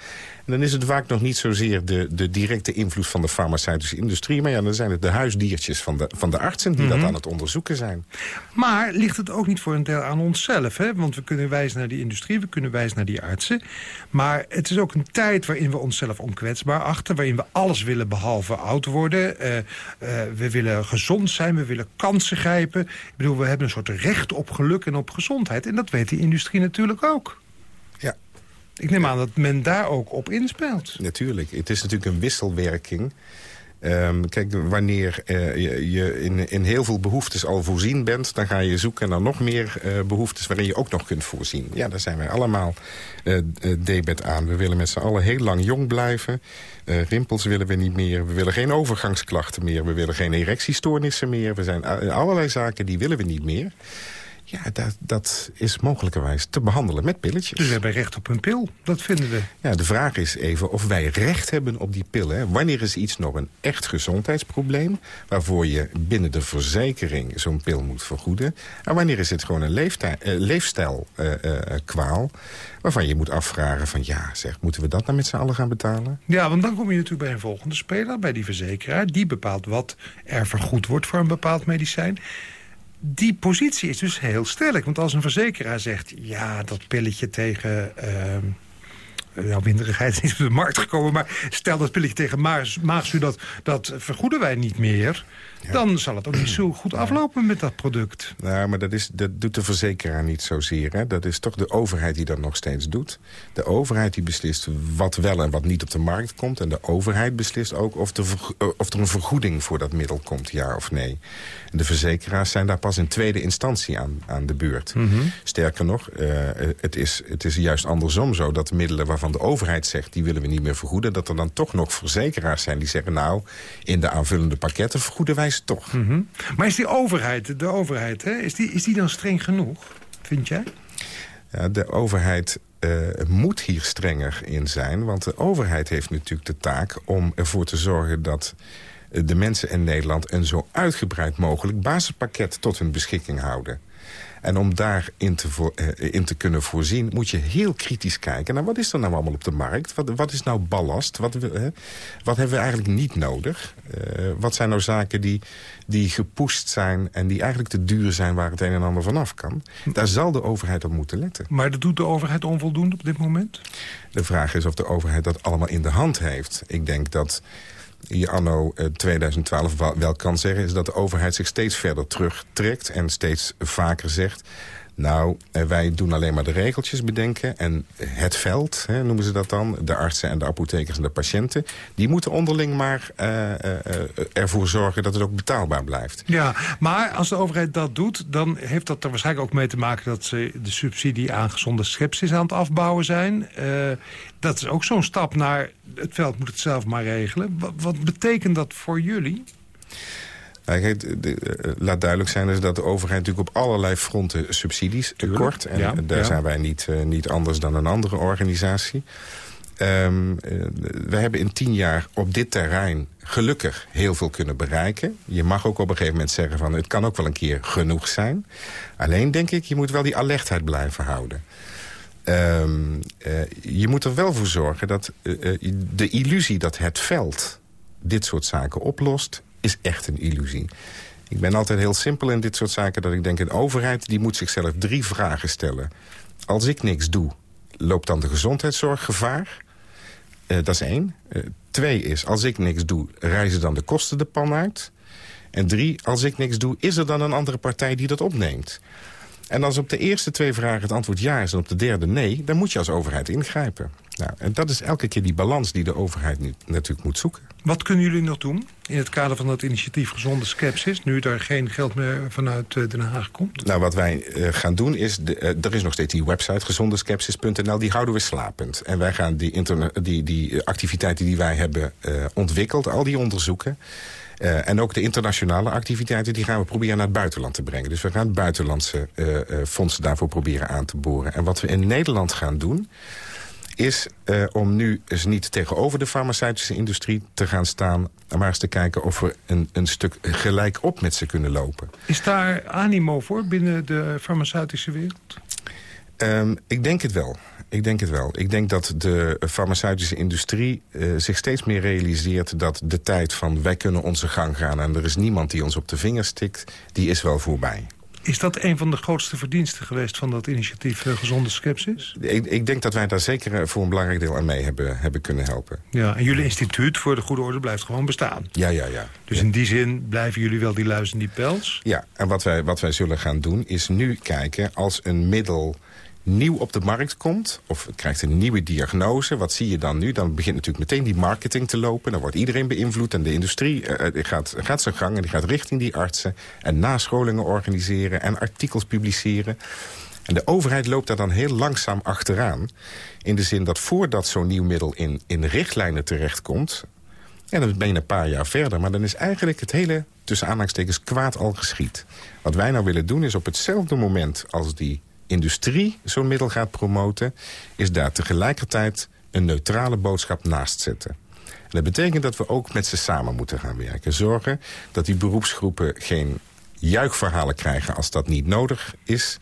En dan is het vaak nog niet zozeer de, de directe invloed van de farmaceutische industrie. Maar ja, dan zijn het de huisdiertjes van de, van de artsen die dat mhm. aan het onderzoeken zijn. Maar ligt het ook niet voor een deel aan onszelf? Hè? Want we kunnen wijzen naar die industrie, we kunnen wijzen naar die artsen. Maar het is ook een tijd waarin we onszelf onkwetsbaar achten. Waarin we alles willen behalve oud worden. Uh, uh, we willen gezond zijn, we willen kansen grijpen. Ik bedoel, we hebben een soort recht op geluk en op gezondheid. En dat weet die industrie natuurlijk ook. Ja, ik neem aan dat men daar ook op inspeelt. Natuurlijk. Het is natuurlijk een wisselwerking. Um, kijk, wanneer uh, je, je in, in, heel veel behoeftes al voorzien bent... dan ga je zoeken naar nog meer uh, behoeftes waarin je ook nog kunt voorzien. Ja, daar zijn wij allemaal uh, debet aan. We willen met z'n allen heel lang jong blijven. rimpels willen we niet meer. We willen geen overgangsklachten meer. We willen geen erectiestoornissen meer. We zijn allerlei zaken die willen we niet meer. Ja, dat, dat is mogelijkerwijs te behandelen met pilletjes. Dus we hebben recht op een pil, dat vinden we. Ja, de vraag is even of wij recht hebben op die pillen. Wanneer is iets nog een echt gezondheidsprobleem... waarvoor je binnen de verzekering zo'n pil moet vergoeden... en wanneer is het gewoon een uh, leefstijlkwaal... Uh, uh, waarvan je moet afvragen van ja, zeg, moeten we dat nou met z'n allen gaan betalen? Ja, want dan kom je natuurlijk bij een volgende speler, bij die verzekeraar. Die bepaalt wat er vergoed wordt voor een bepaald medicijn die positie is dus heel sterk. Want als een verzekeraar zegt... ja, dat pilletje tegen... Uh, nou, winderigheid is niet op de markt gekomen... maar stel dat pilletje tegen maagzuur, dat, dat vergoeden wij niet meer dan zal het ook niet zo goed aflopen met dat product. Nou, maar dat, is, dat doet de verzekeraar niet zozeer. Hè? Dat is toch de overheid die dat nog steeds doet. De overheid die beslist wat wel en wat niet op de markt komt. En de overheid beslist ook of, de, eh, of er een vergoeding voor dat middel komt, ja of nee. En de verzekeraars zijn daar pas in tweede instantie aan, aan de beurt. Mhm. Sterker nog, uh, het, is, het is juist andersom zo dat middelen waarvan de overheid zegt... die willen we niet meer vergoeden, dat er dan toch nog verzekeraars zijn die zeggen... nou, in de aanvullende pakketten vergoeden wij toch. Mhm. Maar is die overheid, de overheid, hè, is, die, is die dan streng genoeg, vind jij? Ja, de overheid uh, moet hier strenger in zijn. Want de overheid heeft natuurlijk de taak om ervoor te zorgen... dat de mensen in Nederland een zo uitgebreid mogelijk basispakket tot hun beschikking houden. En om daarin te, voor, uh, in te kunnen voorzien... moet je heel kritisch kijken naar wat is er nou allemaal op de markt? Wat, wat is nou ballast? Wat, uh, wat hebben we eigenlijk niet nodig? Uh, wat zijn nou zaken die, die gepoest zijn... en die eigenlijk te duur zijn waar het een en ander vanaf kan? Daar zal de overheid op moeten letten. Maar dat doet de overheid onvoldoende op dit moment? De vraag is of de overheid dat allemaal in de hand heeft. Ik denk dat je anno 2012 eh, wel kan zeggen... is dat de overheid zich steeds verder terugtrekt en steeds vaker zegt... Nou, eh, wij doen alleen maar de regeltjes bedenken. En het veld, hè, noemen ze dat dan, de artsen en de apothekers en de patiënten... die moeten onderling maar uh, uh, ervoor zorgen dat het ook betaalbaar blijft. Ja, maar als de overheid dat doet... dan heeft dat er waarschijnlijk ook mee te maken... dat ze de subsidie aan gezonde schepsis aan het afbouwen zijn. dat is ook zo'n stap naar het veld moet het zelf maar regelen. Wat, wat betekent dat voor jullie? Kijk, de, eh, laat duidelijk zijn dus dat de overheid natuurlijk op allerlei fronten subsidies kort. En daar zijn wij niet, uh, niet anders dan een andere organisatie. Um, we hebben in tien jaar op dit terrein gelukkig heel veel kunnen bereiken. Je mag ook op een gegeven moment zeggen van het kan ook wel een keer genoeg zijn. Alleen denk ik, je moet wel die alertheid blijven houden. Um, uh, je moet er wel voor zorgen dat uh, de illusie dat het veld dit soort zaken oplost is echt een illusie. Ik ben altijd heel simpel in dit soort zaken... dat ik denk, een overheid die moet zichzelf drie vragen stellen. Als ik niks doe, loopt dan de gezondheidszorg gevaar? Uh, dat is één. Uh, twee is, als ik niks doe, reizen dan de kosten de pan uit. En drie, als ik niks doe, is er dan een andere partij die dat opneemt? En als op de eerste twee vragen het antwoord ja is en op de derde nee... dan moet je als overheid ingrijpen. Nou, en dat is elke keer die balans die de overheid nu natuurlijk moet zoeken. Wat kunnen jullie nog doen in het kader van dat initiatief Gezonde Skepsis... nu er geen geld meer vanuit eh, Den Haag komt? Nou, wat wij uh, gaan doen is... De, uh, er is nog steeds die website gezondeskepsis.nl. Die houden we slapend. En wij gaan die, die, die activiteiten die wij hebben ontwikkeld... al die onderzoeken... Uh, en ook de internationale activiteiten die gaan we proberen naar het buitenland te brengen. Dus we gaan buitenlandse uh, uh, fondsen daarvoor proberen aan te boren. En wat we in Nederland gaan doen is om nu eens niet tegenover de farmaceutische industrie te gaan staan... maar eens te kijken of we een, een stuk gelijk op met ze kunnen lopen. Is daar animo voor binnen de farmaceutische wereld? Um, ik denk het wel. Ik denk het wel. Ik denk dat de farmaceutische industrie uh, zich steeds meer realiseert... dat de tijd van wij kunnen onze gang gaan... en er is niemand die ons op de vingers stikt, die is wel voorbij. Is dat een van de grootste verdiensten geweest van dat initiatief uh, Gezonde Skepsis? Ik, ik, denk dat wij daar zeker eh, voor een belangrijk deel aan mee hebben, hebben kunnen helpen. Ja, en jullie instituut voor de goede orde blijft gewoon bestaan? Ja, ja, ja. Dus ja. in die zin blijven jullie wel die luizen die pels? Ja, en wat wij, wat wij zullen gaan doen is nu kijken als een middel nieuw op de markt komt... of krijgt een nieuwe diagnose, wat zie je dan nu? Dan begint natuurlijk meteen die marketing te lopen. Dan wordt iedereen beïnvloed en de industrie uh, gaat, gaat zijn gang... en die gaat richting die artsen en nascholingen organiseren... en artikels publiceren. En de overheid loopt daar dan heel langzaam achteraan. In de zin dat voordat zo'n nieuw middel in, in richtlijnen terechtkomt... en dan ben je een paar jaar verder... maar dan is eigenlijk het hele, tussen aanhalingstekens, kwaad al geschied. Wat wij nou willen doen is op hetzelfde moment als die industrie zo'n middel gaat promoten... is daar tegelijkertijd een neutrale boodschap naast zetten. En dat betekent dat we ook met ze samen moeten gaan werken. Zorgen dat die beroepsgroepen geen juichverhalen krijgen als dat niet nodig is...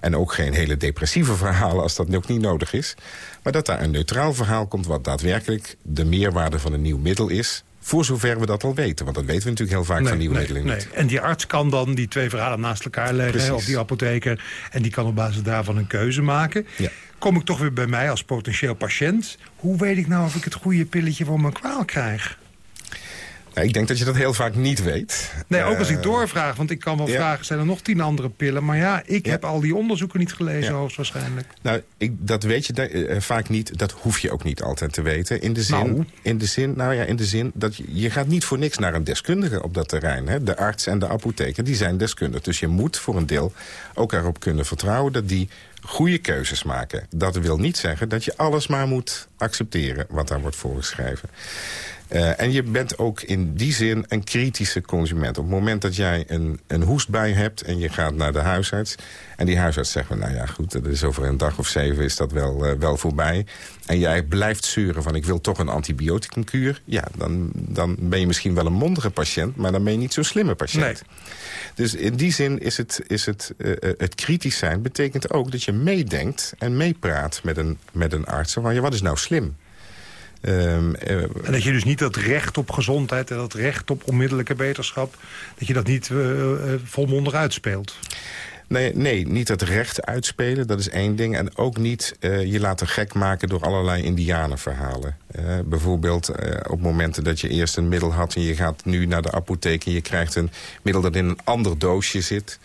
En ook geen hele depressieve verhalen als dat ook niet nodig is. Maar dat daar een neutraal verhaal komt wat daadwerkelijk de meerwaarde van een nieuw middel is. Voor zover we dat al weten. Want dat weten we natuurlijk heel vaak nee, van nieuwe nee. En die arts kan dan die twee verhalen naast elkaar leggen. Of die apotheker. En die kan op basis daarvan een keuze maken. Ja. Kom ik toch weer bij mij als potentieel patiënt. Hoe weet ik nou of ik het goede pilletje voor mijn kwaal krijg? Nou, ik denk dat je dat heel vaak niet weet. Nee, ook als ik Uh, doorvraag. Want ik kan wel ja. vragen, zijn er nog tien andere pillen? Maar ja, ik Ja. heb al die onderzoeken niet gelezen, Ja. hoogstwaarschijnlijk. Nou, ik, dat weet je eh, vaak niet. Dat hoef je ook niet altijd te weten. In de zin, Nou. in de zin, nou ja, in de zin dat je, je gaat niet voor niks naar een deskundige op dat terrein. Hè. De arts en de apotheker, die zijn deskundig. Dus je moet voor een deel ook erop kunnen vertrouwen dat die goede keuzes maken. Dat wil niet zeggen dat je alles maar moet accepteren wat daar wordt voorgeschreven. Uh, en je bent ook in die zin een kritische consument. Op het moment dat jij een, een hoestbui hebt en je gaat naar de huisarts... en die huisarts zegt, van, nou ja, goed, dat is over een dag of zeven is dat wel, uh, wel voorbij... en jij blijft zeuren van ik wil toch een antibioticumkuur... ja, dan, dan ben je misschien wel een mondige patiënt... maar dan ben je niet zo'n slimme patiënt. Nee. Dus in die zin is het, is het, uh, het kritisch zijn... betekent ook dat je meedenkt en meepraat met een, met een arts... van ja, wat is nou slim? Um, uh, En dat je dus niet dat recht op gezondheid en dat recht op onmiddellijke beterschap... dat je dat niet uh, volmondig uitspeelt. Nee, nee, niet het recht uitspelen, dat is één ding. En ook niet uh, je laten gek maken door allerlei indianenverhalen. Uh, bijvoorbeeld uh, op momenten dat je eerst een middel had... en je gaat nu naar de apotheek en je krijgt een middel dat in een ander doosje zit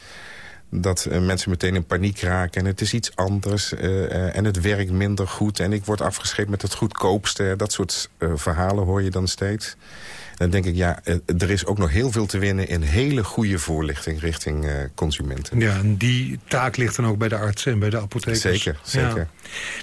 dat uh, mensen meteen in paniek raken. En het is iets anders. Uh, uh, en het werkt minder goed. En ik word afgescheept met het goedkoopste. Dat soort verhalen hoor je dan steeds. Dan denk ik, ja, er is ook nog heel veel te winnen... in hele goede voorlichting richting consumenten. Ja, en die taak ligt dan ook bij de artsen en bij de apothekers. Zeker, zeker. Ja.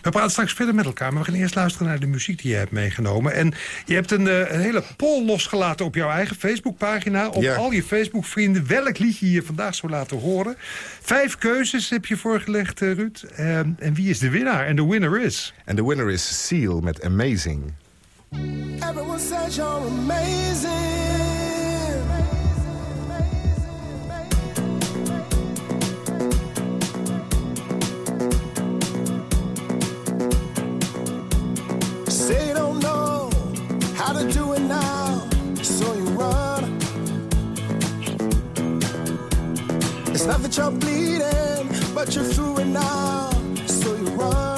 We praten straks verder met elkaar, maar we gaan eerst luisteren naar de muziek die je hebt meegenomen. En je hebt een, een hele poll losgelaten op jouw eigen Facebookpagina. Op Ja. al je Facebook-vrienden welk liedje je vandaag zou laten horen. Vijf keuzes heb je voorgelegd, eh, Ruud. Um, en wie is de winnaar? En de winner is... En de winner is Seal met Amazing. Everyone says you're amazing. Say you don't know how to do it now, so you run. It's not that you're bleeding, but you're through it now, so you run, so you run.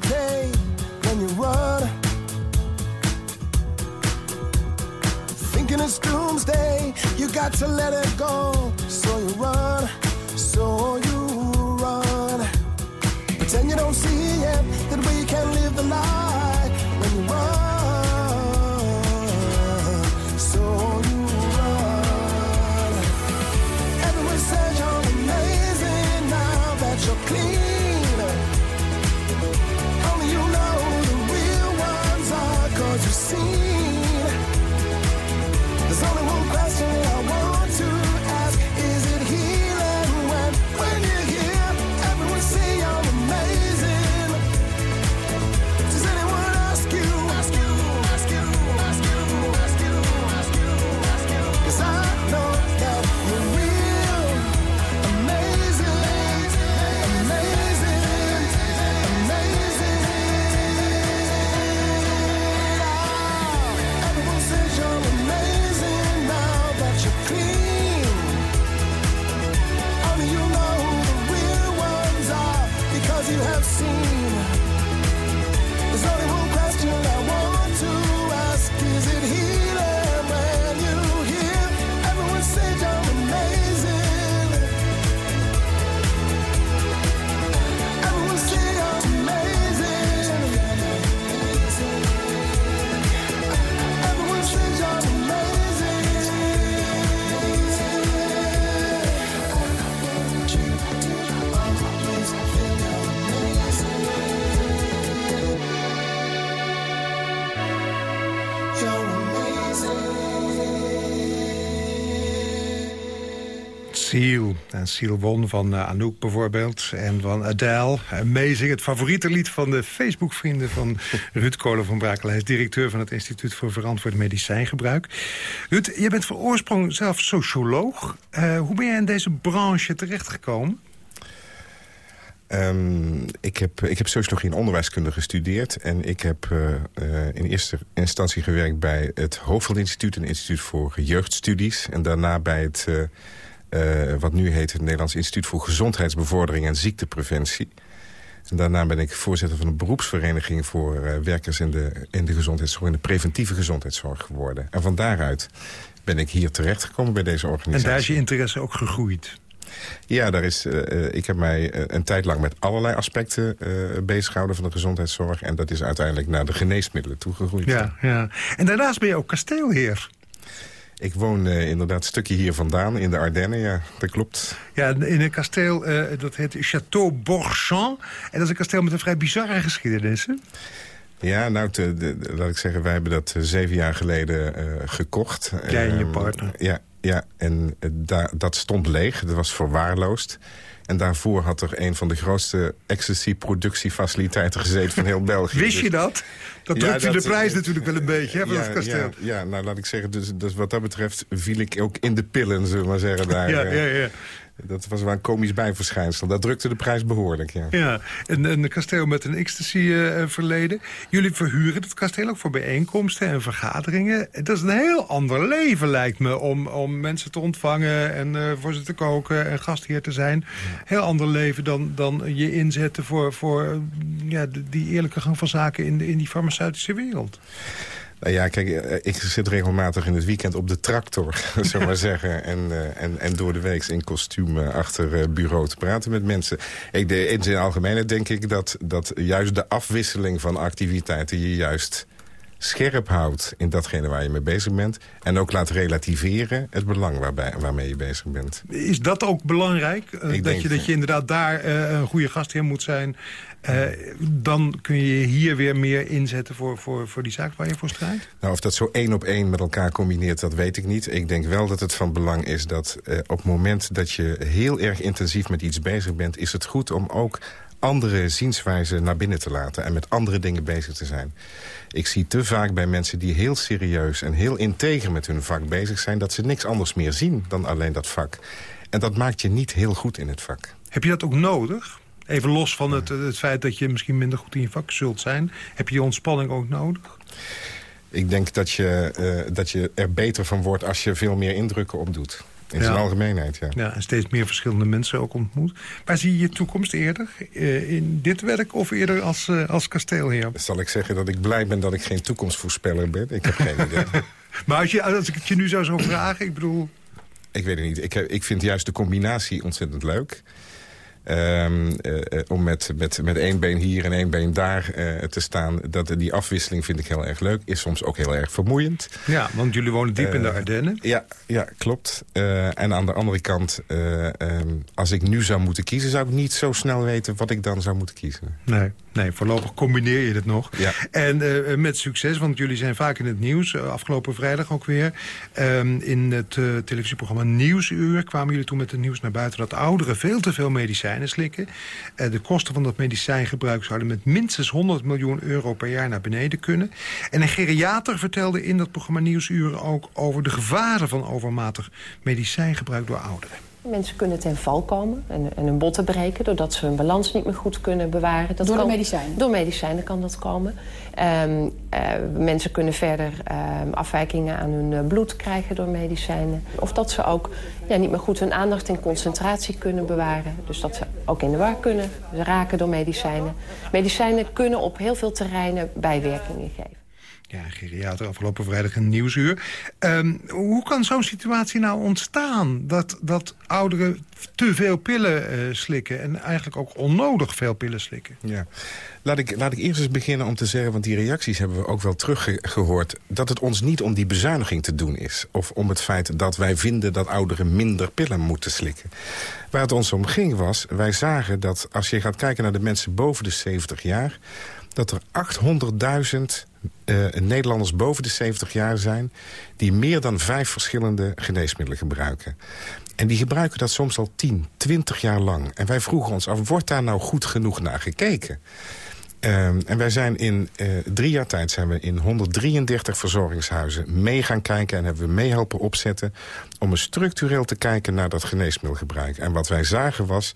When you run. Thinking it's doomsday, you got to let it go. So you run, so you run. Pretend you don't see it, that we can live the lie when you run. Seal. En Seal won van eh, Anouk bijvoorbeeld. En van Adele. Amazing. Het favoriete lied van de Facebook-vrienden van Ruud Kolen van Brakel. Hij is directeur van het Instituut voor Verantwoord Medicijngebruik. Ruud, jij bent van oorsprong zelf socioloog. Eh, hoe ben jij in deze branche terechtgekomen? Ehm, ik, heb, ik heb sociologie en onderwijskunde gestudeerd. En ik heb eh, in eerste instantie gewerkt bij het Hoofdveldinstituut... een instituut voor jeugdstudies. En daarna bij het, eh, wat nu heet het Nederlands Instituut voor Gezondheidsbevordering en Ziektepreventie. En daarna ben ik voorzitter van een beroepsvereniging... voor eh, werkers in de, in de gezondheidszorg, in de preventieve gezondheidszorg geworden. En van daaruit ben ik hier terechtgekomen bij deze organisatie. En daar is je interesse ook gegroeid. Ja, daar is, eh, ik heb mij een tijd lang met allerlei aspecten uh, bezig gehouden van de gezondheidszorg. En dat is uiteindelijk naar de geneesmiddelen toegegroeid. Ja, ja. En daarnaast ben je ook kasteelheer. Ik woon uh, inderdaad een stukje hier vandaan, in de Ardennen, ja, dat klopt. Ja, in een kasteel, uh, dat heet Château Bourchamp. En dat is een kasteel met een vrij bizarre geschiedenis, hè? Ja, nou, te, de, laat ik zeggen, wij hebben dat uh, zeven jaar geleden gekocht. Jij en je partner. Ja, ja en da, dat stond leeg, dat was verwaarloosd. En daarvoor had er een van de grootste ecstasy-productiefaciliteiten gezeten van heel België. Wist je dat? Dat drukte de prijs natuurlijk wel een beetje, hè, van ja, het kasteel. Ja, ja, nou laat ik zeggen, dus, dus wat dat betreft viel ik ook in de pillen, zullen we maar zeggen. Daar, ja, ja, ja. Dat was wel een komisch bijverschijnsel. Dat drukte de prijs behoorlijk, ja. Ja, een, een kasteel met een ecstasy-verleden. Uh, Jullie verhuren het kasteel ook voor bijeenkomsten en vergaderingen. Dat is een heel ander leven, lijkt me, om, om mensen te ontvangen... en uh, voor ze te koken en gastheer te zijn. Heel ander leven dan, dan je inzetten voor, voor ja, die eerlijke gang van zaken... in, in die farmaceutische wereld. Nou ja, kijk, ik zit regelmatig in het weekend op de tractor, zullen maar zeggen. En, uh, en, en door de week in kostuum achter uh, bureau te praten met mensen. Ik, de, in zijn algemeenheid denk ik dat, dat juist de afwisseling van activiteiten... je juist scherp houdt in datgene waar je mee bezig bent. En ook laat relativeren het belang waarbij, waarmee je bezig bent. Is dat ook belangrijk? Uh, dat, je, dat je inderdaad daar een goede gastheer moet zijn... Uh, dan kun je hier weer meer inzetten voor, voor, voor die zaak waar je voor strijdt? Nou, of dat zo één op één met elkaar combineert, dat weet ik niet. Ik denk wel dat het van belang is dat op het moment dat je heel erg intensief met iets bezig bent... is het goed om ook andere zienswijzen naar binnen te laten... en met andere dingen bezig te zijn. Ik zie te vaak bij mensen die heel serieus en heel integer met hun vak bezig zijn... dat ze niks anders meer zien dan alleen dat vak. En dat maakt je niet heel goed in het vak. Heb je dat ook nodig? Even los van het, het feit dat je misschien minder goed in je vak zult zijn. Heb je die ontspanning ook nodig? Ik denk dat je, uh, dat je er beter van wordt als je veel meer indrukken op doet. In zijn algemeenheid, ja. Ja, en steeds meer verschillende mensen ook ontmoet. Waar zie je je toekomst eerder? Eh, in dit werk of eerder als, eh, als kasteelheer? Zal ik zeggen dat ik blij ben dat ik geen toekomstvoorspeller ben? Ik heb geen idee. Maar als, je, als ik het je nu zou zo vragen, ik bedoel... Ik weet het niet. Ik, heb- ik vind juist de combinatie ontzettend leuk. Ehm, eh, eh, om met, met, met één been hier en één been daar eh, te staan. Dat, die afwisseling vind ik heel erg leuk. Is soms ook heel erg vermoeiend. Ja, want jullie wonen diep in de Ardennen. Ja, ja klopt. En aan de andere kant, eh, ehm, als ik nu zou moeten kiezen... zou ik niet zo snel weten wat ik dan zou moeten kiezen. Nee, nee, voorlopig combineer je het nog. Ja. En eh, met succes, want jullie zijn vaak in het nieuws. Eh, afgelopen vrijdag ook weer. Ehm, in het eh, televisieprogramma Nieuwsuur kwamen jullie toen met het nieuws naar buiten... dat ouderen veel te veel medicijnen slikken. Eh, de kosten van dat medicijngebruik zouden met minstens 100 miljoen euro per jaar naar beneden kunnen. En een geriater vertelde in dat programma Nieuwsuur ook over de gevaren van overmatig medicijngebruik door ouderen. Mensen kunnen ten val komen en, en hun botten breken... doordat ze hun balans niet meer goed kunnen bewaren. Dat Door de kan- medicijnen? Door medicijnen kan dat komen. Ehm, eh, mensen kunnen verder ehm, afwijkingen aan hun eh, bloed krijgen door medicijnen. Of dat ze ook ja, niet meer goed hun aandacht en concentratie kunnen bewaren. Dus dat ze ook in de war kunnen raken door medicijnen. Medicijnen kunnen op heel veel terreinen bijwerkingen geven. Ja, geriater afgelopen vrijdag een nieuwsuur. Ehm, hoe kan zo'n situatie nou ontstaan? Dat, dat ouderen te veel pillen eh, slikken... en eigenlijk ook onnodig veel pillen slikken. Ja. Laat ik, laat ik eerst eens beginnen om te zeggen... want die reacties hebben we ook wel teruggehoord... dat het ons niet om die bezuiniging te doen is. Of om het feit dat wij vinden dat ouderen minder pillen moeten slikken. Waar het ons om ging was... wij zagen dat als je gaat kijken naar de mensen boven de 70 jaar... dat er 800.000 eh, Nederlanders boven de 70 jaar zijn... die meer dan vijf verschillende geneesmiddelen gebruiken. En die gebruiken dat soms al 10, 20 jaar lang. En wij vroegen ons af, wordt daar nou goed genoeg naar gekeken? Ehm, en wij zijn in eh, drie jaar tijd zijn we in 133 verzorgingshuizen mee gaan kijken... en hebben we mee helpen opzetten om eens structureel te kijken naar dat geneesmiddelgebruik. En wat wij zagen was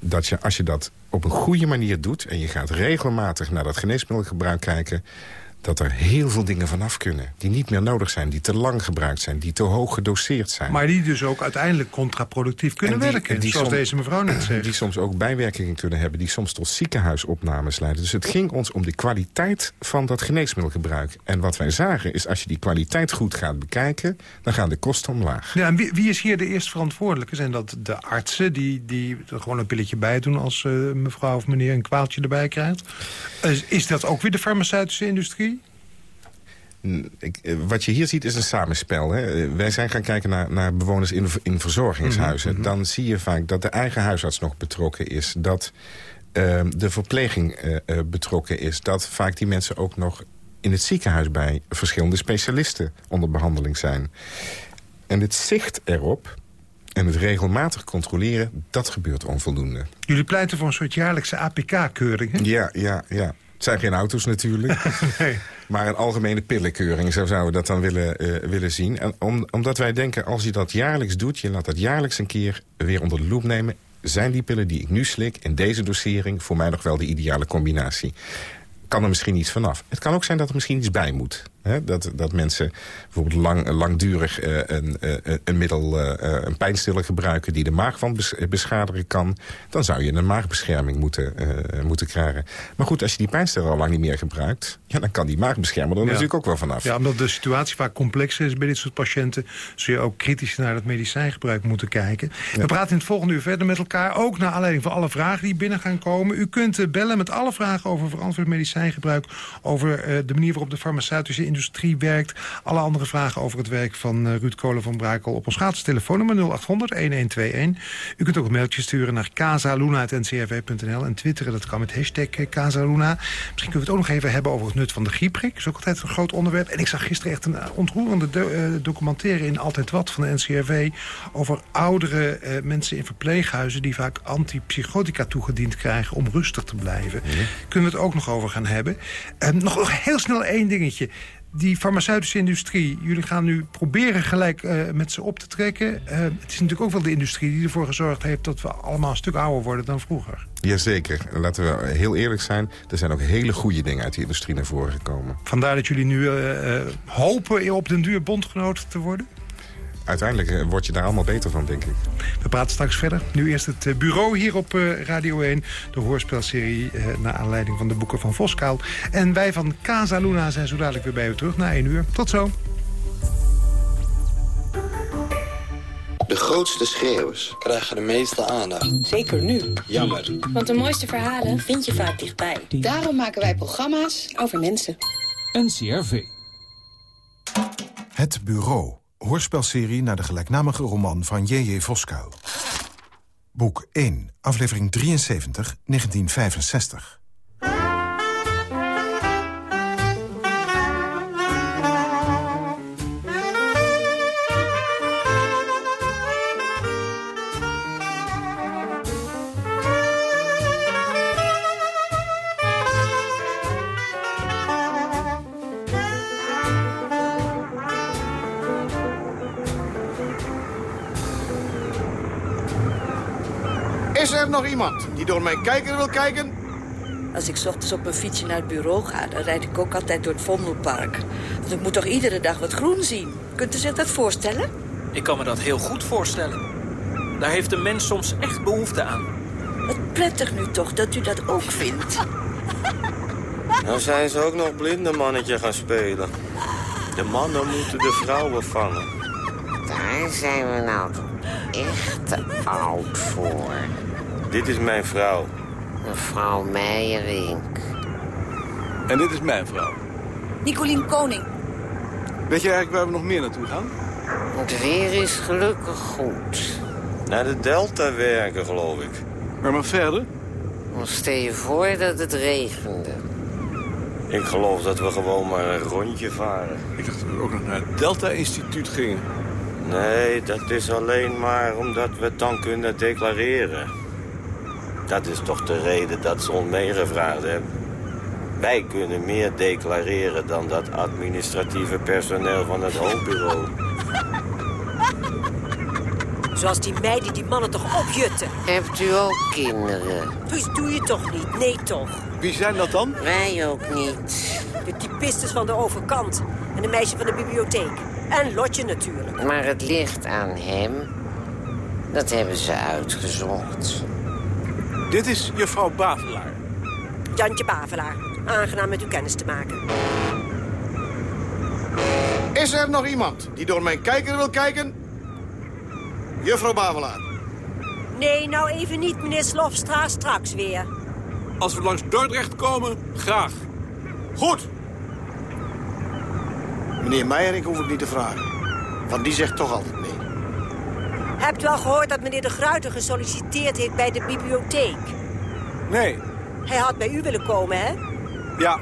dat je, als je dat op een goede manier doet... en je gaat regelmatig naar dat geneesmiddelgebruik kijken... dat er heel veel dingen vanaf kunnen die niet meer nodig zijn... die te lang gebruikt zijn, die te hoog gedoseerd zijn. Maar die dus ook uiteindelijk contraproductief kunnen En die- werken. en die zoals som- deze mevrouw net zegt. Die soms ook bijwerkingen kunnen hebben, die soms tot ziekenhuisopnames leiden. Dus het ging ons om de kwaliteit van dat geneesmiddelgebruik. En wat wij zagen is, als je die kwaliteit goed gaat bekijken... dan gaan de kosten omlaag. Ja, en wie, wie is hier de eerste verantwoordelijke? Zijn dat de artsen die, die er gewoon een pilletje bij doen... als eh, mevrouw of meneer een kwaaltje erbij krijgt? Is, is dat ook weer de farmaceutische industrie? Ik, eh, wat je hier ziet is een samenspel. Hè. Eh, Wij zijn gaan kijken naar, naar bewoners in, in verzorgingshuizen. Dan zie je vaak dat de eigen huisarts nog betrokken is. Dat eh, de verpleging eh, betrokken is. Dat vaak die mensen ook nog in het ziekenhuis bij verschillende specialisten onder behandeling zijn. En het zicht erop en het regelmatig controleren, dat gebeurt onvoldoende. Jullie pleiten voor een soort jaarlijkse APK-keuring? Ja, ja, ja. Het zijn geen auto's natuurlijk. Nee. Maar een algemene pillenkeuring, zo zouden we dat dan willen, eh, willen zien. En om, omdat wij denken, als je dat jaarlijks doet... je laat dat jaarlijks een keer weer onder de loep nemen... zijn die pillen die ik nu slik in deze dosering... voor mij nog wel de ideale combinatie. Kan er misschien iets vanaf. Het kan ook zijn dat er misschien iets bij moet. Hè? Dat, dat mensen bijvoorbeeld lang, langdurig eh, een, eh, een middel, eh, een pijnstiller gebruiken... die de maagwand bes- beschadigen kan. Dan zou je een maagbescherming moeten, moeten krijgen. Maar goed, als je die pijnstiller al lang niet meer gebruikt... Ja, dan kan die maagbeschermer er Ja. natuurlijk ook wel vanaf. Ja, omdat de situatie vaak complexer is bij dit soort patiënten... zul je ook kritisch naar het medicijngebruik moeten kijken. We praten in het volgende uur verder met elkaar. Ook naar aanleiding van alle vragen die binnen gaan komen. U kunt bellen met alle vragen over verantwoord medicijngebruik... over de manier waarop de farmaceutische industrie werkt. Alle andere vragen over het werk van eh, Ruud Kolen van Brakel... op ons gratis telefoonnummer 0800-1121. U kunt ook een mailtje sturen naar casaluna.ncrv.nl... en twitteren, dat kan met hashtag eh, Casaluna. Misschien kunnen we het ook nog even hebben over het nut van de griepprik. Dat is ook altijd een groot onderwerp. En ik zag gisteren echt een eh, ontroerende do- documentaire in Altijd Wat van de NCRV... over oudere eh, mensen in verpleeghuizen... die vaak antipsychotica toegediend krijgen om rustig te blijven. Kunnen we het ook nog over gaan hebben. Eh, nog, nog heel snel één dingetje. Die farmaceutische industrie, jullie gaan nu proberen gelijk eh, met ze op te trekken. Eh, het is natuurlijk ook wel de industrie die ervoor gezorgd heeft... dat we allemaal een stuk ouder worden dan vroeger. Jazeker. En Laten we heel eerlijk zijn. Er zijn ook hele goede dingen uit die industrie naar voren gekomen. Vandaar dat jullie nu eh, hopen op den duur bondgenoot te worden? Uiteindelijk eh, word je daar allemaal beter van, denk ik. We praten straks verder. Nu eerst het eh, bureau hier op eh, Radio 1. De hoorspelserie eh, naar aanleiding van de boeken van Voskuil. En wij van Casa Luna zijn zo dadelijk weer bij u terug na 1 uur. Tot zo. De grootste schreeuwers krijgen de meeste aandacht. Zeker nu. Jammer. Want de mooiste verhalen vind je vaak dichtbij. Daarom maken wij programma's over mensen. NCRV. Het Bureau. Hoorspelserie naar de gelijknamige roman van J.J. Voskuil. Boek 1, aflevering 73, 1965. Iemand die door mijn kijker wil kijken? Als ik 's ochtends op mijn fietsje naar het bureau ga, dan rijd ik ook altijd door het Vondelpark. Want ik moet toch iedere dag wat groen zien. Kunt u zich dat voorstellen? Ik kan me dat heel goed voorstellen. Daar heeft een mens soms echt behoefte aan. Wat prettig nu toch dat u dat ook vindt. Nou zijn ze ook nog blinde mannetje gaan spelen. De mannen moeten de vrouwen vangen. Daar zijn we nou toch echt te oud voor. Dit is mijn vrouw. Mevrouw Meijerink. En dit is mijn vrouw. Nicolien Koning. Weet je eigenlijk waar we nog meer naartoe gaan? Het weer is gelukkig goed. Naar de Delta werken, geloof ik. Maar maar verder? Dan stel je voor dat het regende. Ik geloof dat we gewoon maar een rondje varen. Ik dacht dat we ook nog naar het Delta-instituut gingen. Nee, dat is alleen maar omdat we het dan kunnen declareren. Dat is toch de reden dat ze ons meegevraagd hebben. Wij kunnen meer declareren dan dat administratieve personeel van het hoofdbureau. Zoals die meiden die mannen toch opjutten. Hebt u ook kinderen? Dus doe je toch niet? Nee, toch? Wie zijn dat dan? Wij ook niet. De typistes van de overkant. En de meisje van de bibliotheek. En Lotje natuurlijk. Maar het ligt aan hem. Dat hebben ze uitgezocht. Dit is juffrouw Bavelaar. Jantje Bavelaar. Aangenaam met u kennis te maken. Is er nog iemand die door mijn kijker wil kijken? Juffrouw Bavelaar. Nee, nou even niet, meneer Slofstra. Straks weer. Als we langs Dordrecht komen, graag. Goed. Meneer Meijerink hoef ik niet te vragen. Want die zegt toch altijd nee. Hebt u al gehoord dat meneer de Gruiter gesolliciteerd heeft bij de bibliotheek? Nee. Hij had bij u willen komen, hè? Ja.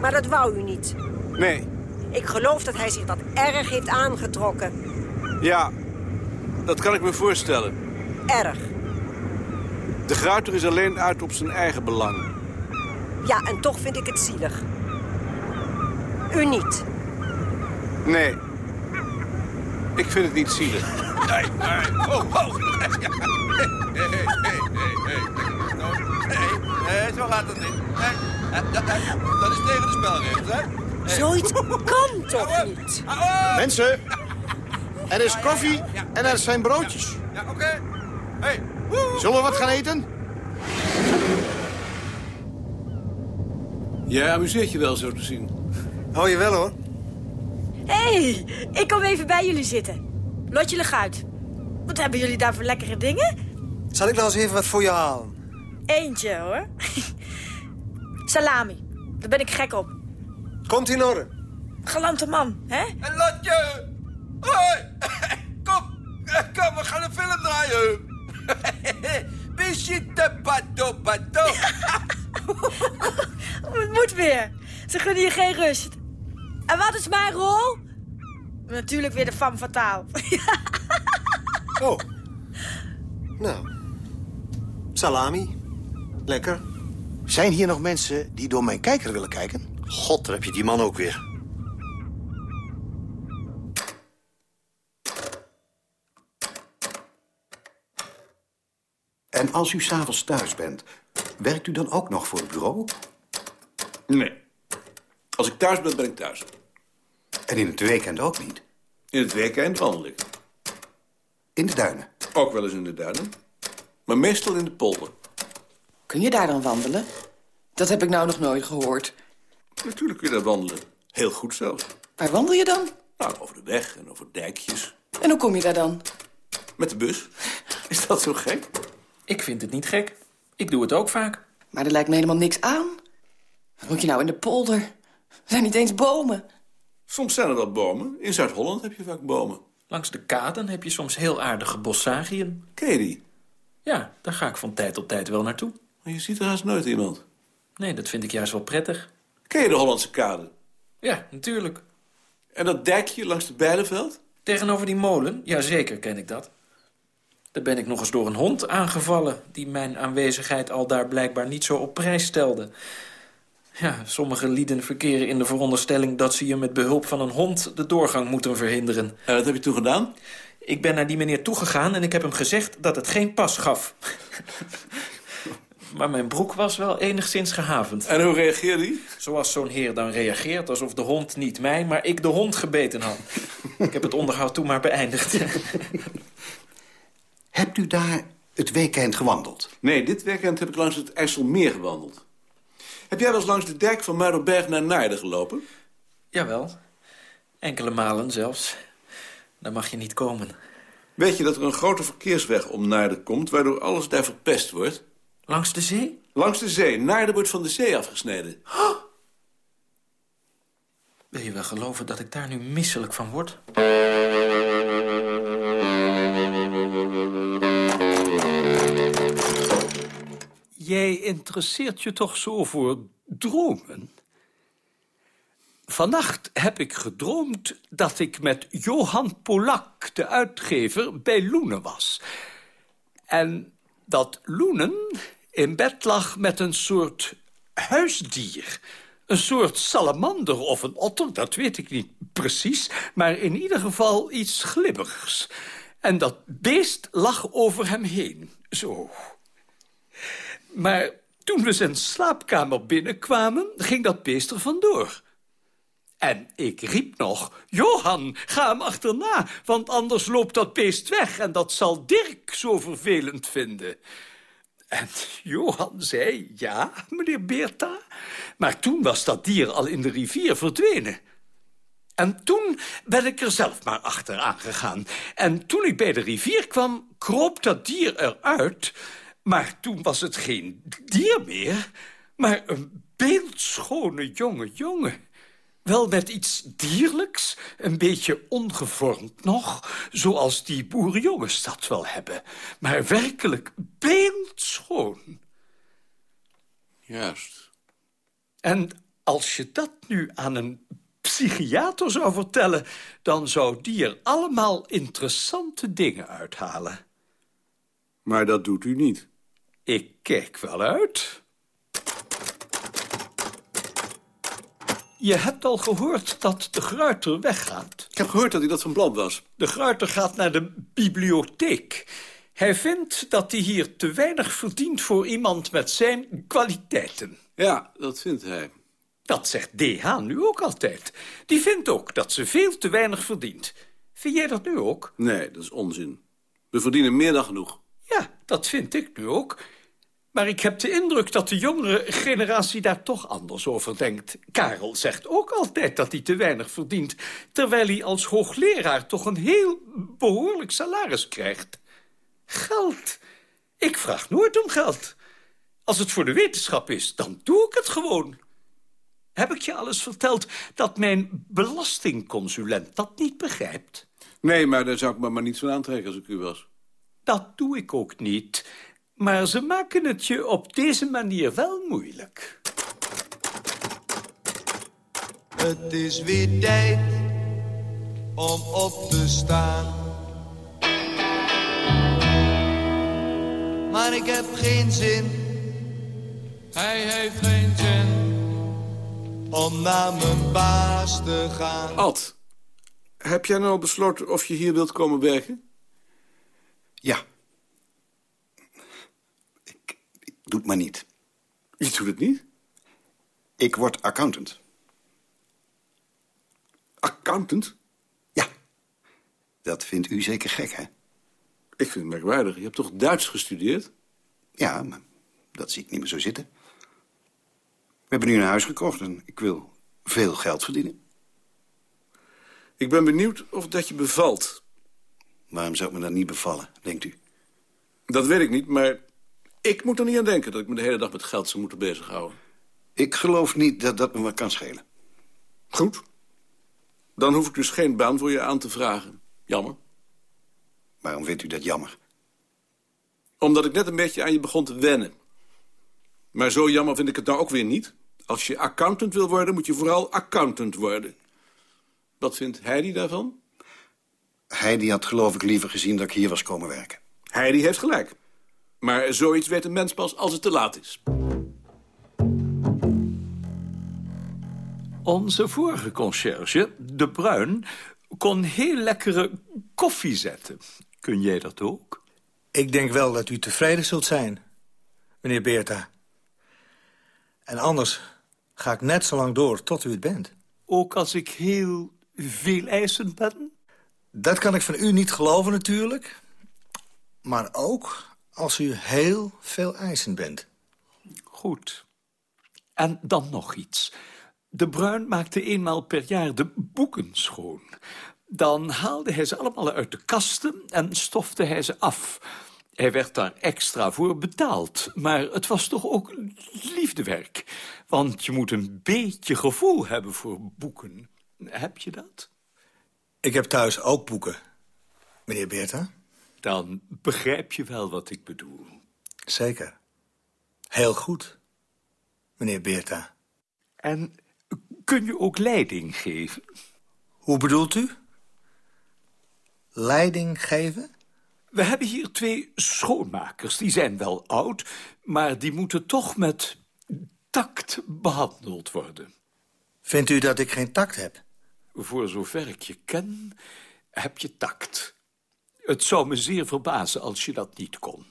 Maar dat wou u niet. Nee. Ik geloof dat hij zich dat erg heeft aangetrokken. Ja. Dat kan ik me voorstellen. Erg. De Gruiter is alleen uit op zijn eigen belang. Ja, en toch vind ik het zielig. U niet. Nee. Ik vind het niet zielig. Nee, nee. Oh, oh. Nee, nee, nee, nee. Nee, nee, zo gaat het niet. Nee, dat, dat, dat is tegen de spelregels, hè? Nee. Zoiets kan toch niet? Mensen, er is koffie en er zijn broodjes. Ja, oké. Hey. Zullen we wat gaan eten? Jij amuseert je wel zo te zien. Hou je wel, hoor. Hé, hey, ik kom even bij jullie zitten. Lotje Leguit. Wat hebben jullie daar voor lekkere dingen? Zal ik nou eens even wat voor je halen? Eentje, hoor. Salami. Daar ben ik gek op. Komt in orde. Galante man, hè? En Lotje! Hoi! Kom, kom, we gaan een film draaien. Bisjite bato bato. Het moet weer. Ze gunnen je geen rust. En wat is mijn rol? Natuurlijk weer de femme fatale. Oh. Nou. Salami. Lekker. Zijn hier nog mensen die door mijn kijker willen kijken? God, daar heb je die man ook weer. En als u s'avonds thuis bent, werkt u dan ook nog voor het bureau? Nee. Als ik thuis ben, ben ik thuis. En in het weekend ook niet? In het weekend wandel ik. In de duinen. Ook wel eens in de duinen. Maar meestal in de polder. Kun je daar dan wandelen? Dat heb ik nou nog nooit gehoord. Natuurlijk kun je daar wandelen. Heel goed zelfs. Waar wandel je dan? Nou, over de weg en over dijkjes. En hoe kom je daar dan? Met de bus. Is dat zo gek? Ik vind het niet gek. Ik doe het ook vaak. Maar er lijkt me helemaal niks aan. Wat moet je nou in de polder? Er zijn niet eens bomen. Soms zijn er wel bomen. In Zuid-Holland heb je vaak bomen. Langs de kaden heb je soms heel aardige bossagiën. Ken je die? Ja, daar ga ik van tijd tot tijd wel naartoe. Maar je ziet er haast nooit iemand. Nee, dat vind ik juist wel prettig. Ken je de Hollandse kade? Ja, natuurlijk. En dat dijkje langs het Bijlenveld? Tegenover die molen? Ja, zeker ken ik dat. Daar ben ik nog eens door een hond aangevallen... die mijn aanwezigheid al daar blijkbaar niet zo op prijs stelde. Ja, sommige lieden verkeren in de veronderstelling... dat ze je met behulp van een hond de doorgang moeten verhinderen. En wat heb je toen gedaan? Ik ben naar die meneer toegegaan en ik heb hem gezegd dat het geen pas gaf. maar mijn broek was wel enigszins gehavend. En hoe reageerde hij? Zoals zo'n heer dan reageert, alsof de hond niet mij, maar ik de hond gebeten had. ik heb het onderhoud toen maar beëindigd. Hebt u daar het weekend gewandeld? Nee, dit weekend heb ik langs het IJsselmeer gewandeld. Heb jij wel eens langs de dijk van Muiderberg naar Naarden gelopen? Jawel, enkele malen zelfs. Daar mag je niet komen. Weet je dat er een grote verkeersweg om Naarden komt... waardoor alles daar verpest wordt? Langs de zee? Langs de zee. Naarden wordt van de zee afgesneden. Wil je wel geloven dat ik daar nu misselijk van word? Jij interesseert je toch zo voor dromen? Vannacht heb ik gedroomd dat ik met Johan Polak, de uitgever, bij Loenen was. En dat Loenen in bed lag met een soort huisdier. Een soort salamander of een otter, dat weet ik niet precies... maar in ieder geval iets glibberigs. En dat beest lag over hem heen, zo. Maar toen we zijn slaapkamer binnenkwamen, ging dat beest er vandoor. En ik riep nog, Johan, ga hem achterna, want anders loopt dat beest weg... en dat zal Dirk zo vervelend vinden. En Johan zei, ja, meneer Beerta. Maar toen was dat dier al in de rivier verdwenen. En toen ben ik er zelf maar achteraan gegaan. En toen ik bij de rivier kwam, kroop dat dier eruit... Maar toen was het geen dier meer, maar een beeldschone jonge jongen. Wel met iets dierlijks, een beetje ongevormd nog... zoals die boerenjongens dat wel hebben. Maar werkelijk beeldschoon. Juist. En als je dat nu aan een psychiater zou vertellen... dan zou die er allemaal interessante dingen uithalen. Maar dat doet u niet. Ik kijk wel uit. Je hebt al gehoord dat de gruiter weggaat. Ik heb gehoord dat hij dat van plan was. De gruiter gaat naar de bibliotheek. Hij vindt dat hij hier te weinig verdient voor iemand met zijn kwaliteiten. Ja, dat vindt hij. Dat zegt DH nu ook altijd. Die vindt ook dat ze veel te weinig verdient. Vind jij dat nu ook? Nee, dat is onzin. We verdienen meer dan genoeg. Ja, dat vind ik nu ook. Maar ik heb de indruk dat de jongere generatie daar toch anders over denkt. Karel zegt ook altijd dat hij te weinig verdient... terwijl hij als hoogleraar toch een heel behoorlijk salaris krijgt. Geld. Ik vraag nooit om geld. Als het voor de wetenschap is, dan doe ik het gewoon. Heb ik je alles verteld dat mijn belastingconsulent dat niet begrijpt? Nee, maar daar zou ik me maar niets van aantrekken als ik u was. Dat doe ik ook niet. Maar ze maken het je op deze manier wel moeilijk. Het is weer tijd om op te staan. Maar ik heb geen zin. Hij heeft geen zin. Om naar mijn baas te gaan. Ad, heb jij nou besloten of je hier wilt komen werken? Ja. Ik, ik doe het maar niet. Je doet het niet? Ik word accountant. Accountant? Ja. Dat vindt u zeker gek, hè? Ik vind het merkwaardig. Je hebt toch Duits gestudeerd? Ja, maar dat zie ik niet meer zo zitten. We hebben nu een huis gekocht en ik wil veel geld verdienen. Ik ben benieuwd of dat je bevalt. Waarom zou ik me dat niet bevallen, denkt u? Dat weet ik niet, maar ik moet er niet aan denken... dat ik me de hele dag met geld zou moeten bezighouden. Ik geloof niet dat dat me wat kan schelen. Goed. Dan hoef ik dus geen baan voor je aan te vragen. Jammer. Waarom vindt u dat jammer? Omdat ik net een beetje aan je begon te wennen. Maar zo jammer vind ik het nou ook weer niet. Als je accountant wil worden, moet je vooral accountant worden. Wat vindt Heidi daarvan? Heidi had geloof ik liever gezien dat ik hier was komen werken. Heidi heeft gelijk. Maar zoiets weet een mens pas als het te laat is. Onze vorige conciërge, De Bruin, kon heel lekkere koffie zetten. Kun jij dat ook? Ik denk wel dat u tevreden zult zijn, meneer Beerta. En anders ga ik net zo lang door tot u het bent. Ook als ik heel veel eisend ben? Dat kan ik van u niet geloven natuurlijk. Maar ook als u heel veel eisend bent. Goed. En dan nog iets. De Bruin maakte eenmaal per jaar de boeken schoon. Dan haalde hij ze allemaal uit de kasten en stofte hij ze af. Hij werd daar extra voor betaald. Maar het was toch ook liefdewerk. Want je moet een beetje gevoel hebben voor boeken. Heb je dat? Ik heb thuis ook boeken, meneer Beerta. Dan begrijp je wel wat ik bedoel. Zeker. Heel goed, meneer Beerta. En kun je ook leiding geven? Hoe bedoelt u? Leiding geven? We hebben hier twee schoonmakers. Die zijn wel oud, maar die moeten toch met tact behandeld worden. Vindt u dat ik geen tact heb? Voor zover ik je ken, heb je tact. Het zou me zeer verbazen als je dat niet kon.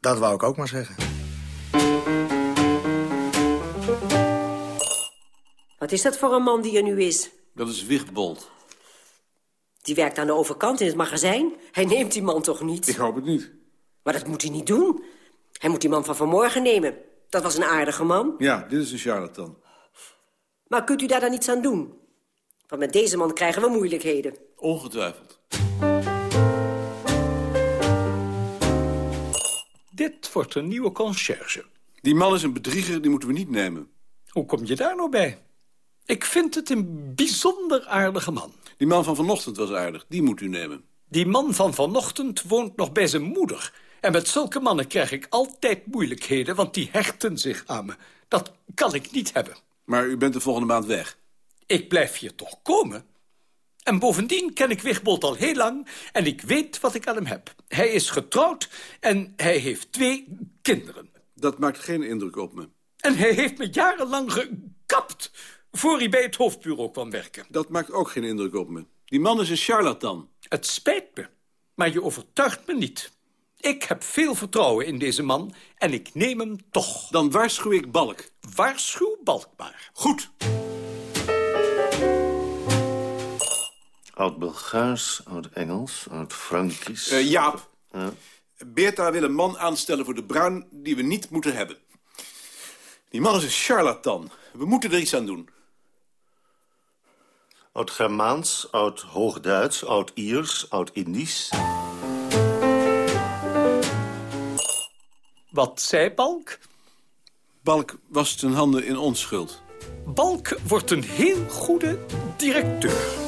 Dat wou ik ook maar zeggen. Wat is dat voor een man die er nu is? Dat is Wigbold. Die werkt aan de overkant in het magazijn. Hij neemt die man toch niet? Ik hoop het niet. Maar dat moet hij niet doen. Hij moet die man van vanmorgen nemen. Dat was een aardige man. Ja, dit is een charlatan. Maar kunt u daar dan iets aan doen? Want met deze man krijgen we moeilijkheden. Ongetwijfeld. Dit wordt een nieuwe conciërge. Die man is een bedrieger, die moeten we niet nemen. Hoe kom je daar nou bij? Ik vind het een bijzonder aardige man. Die man van vanochtend was aardig, die moet u nemen. Die man van vanochtend woont nog bij zijn moeder. En met zulke mannen krijg ik altijd moeilijkheden, want die hechten zich aan me. Dat kan ik niet hebben. Maar u bent de volgende maand weg. Ik blijf hier toch komen. En bovendien ken ik Wigbold al heel lang en ik weet wat ik aan hem heb. Hij is getrouwd en hij heeft twee kinderen. Dat maakt geen indruk op me. En hij heeft me jarenlang gekapt voor hij bij het hoofdbureau kwam werken. Dat maakt ook geen indruk op me. Die man is een charlatan. Het spijt me, maar je overtuigt me niet. Ik heb veel vertrouwen in deze man en ik neem hem toch. Dan waarschuw ik Balk. Waarschuw Balk maar. Goed. Oud-Bulgaars, oud-Engels, oud-Frankisch. Eh, Jaap. Ja. Beerta wil een man aanstellen voor de Bruin die we niet moeten hebben. Die man is een charlatan. We moeten er iets aan doen. Oud-Germaans, oud-Hoogduits, oud-Iers, oud-Indisch. Wat zei Balk? Balk was ten handen in onschuld. Balk wordt een heel goede directeur.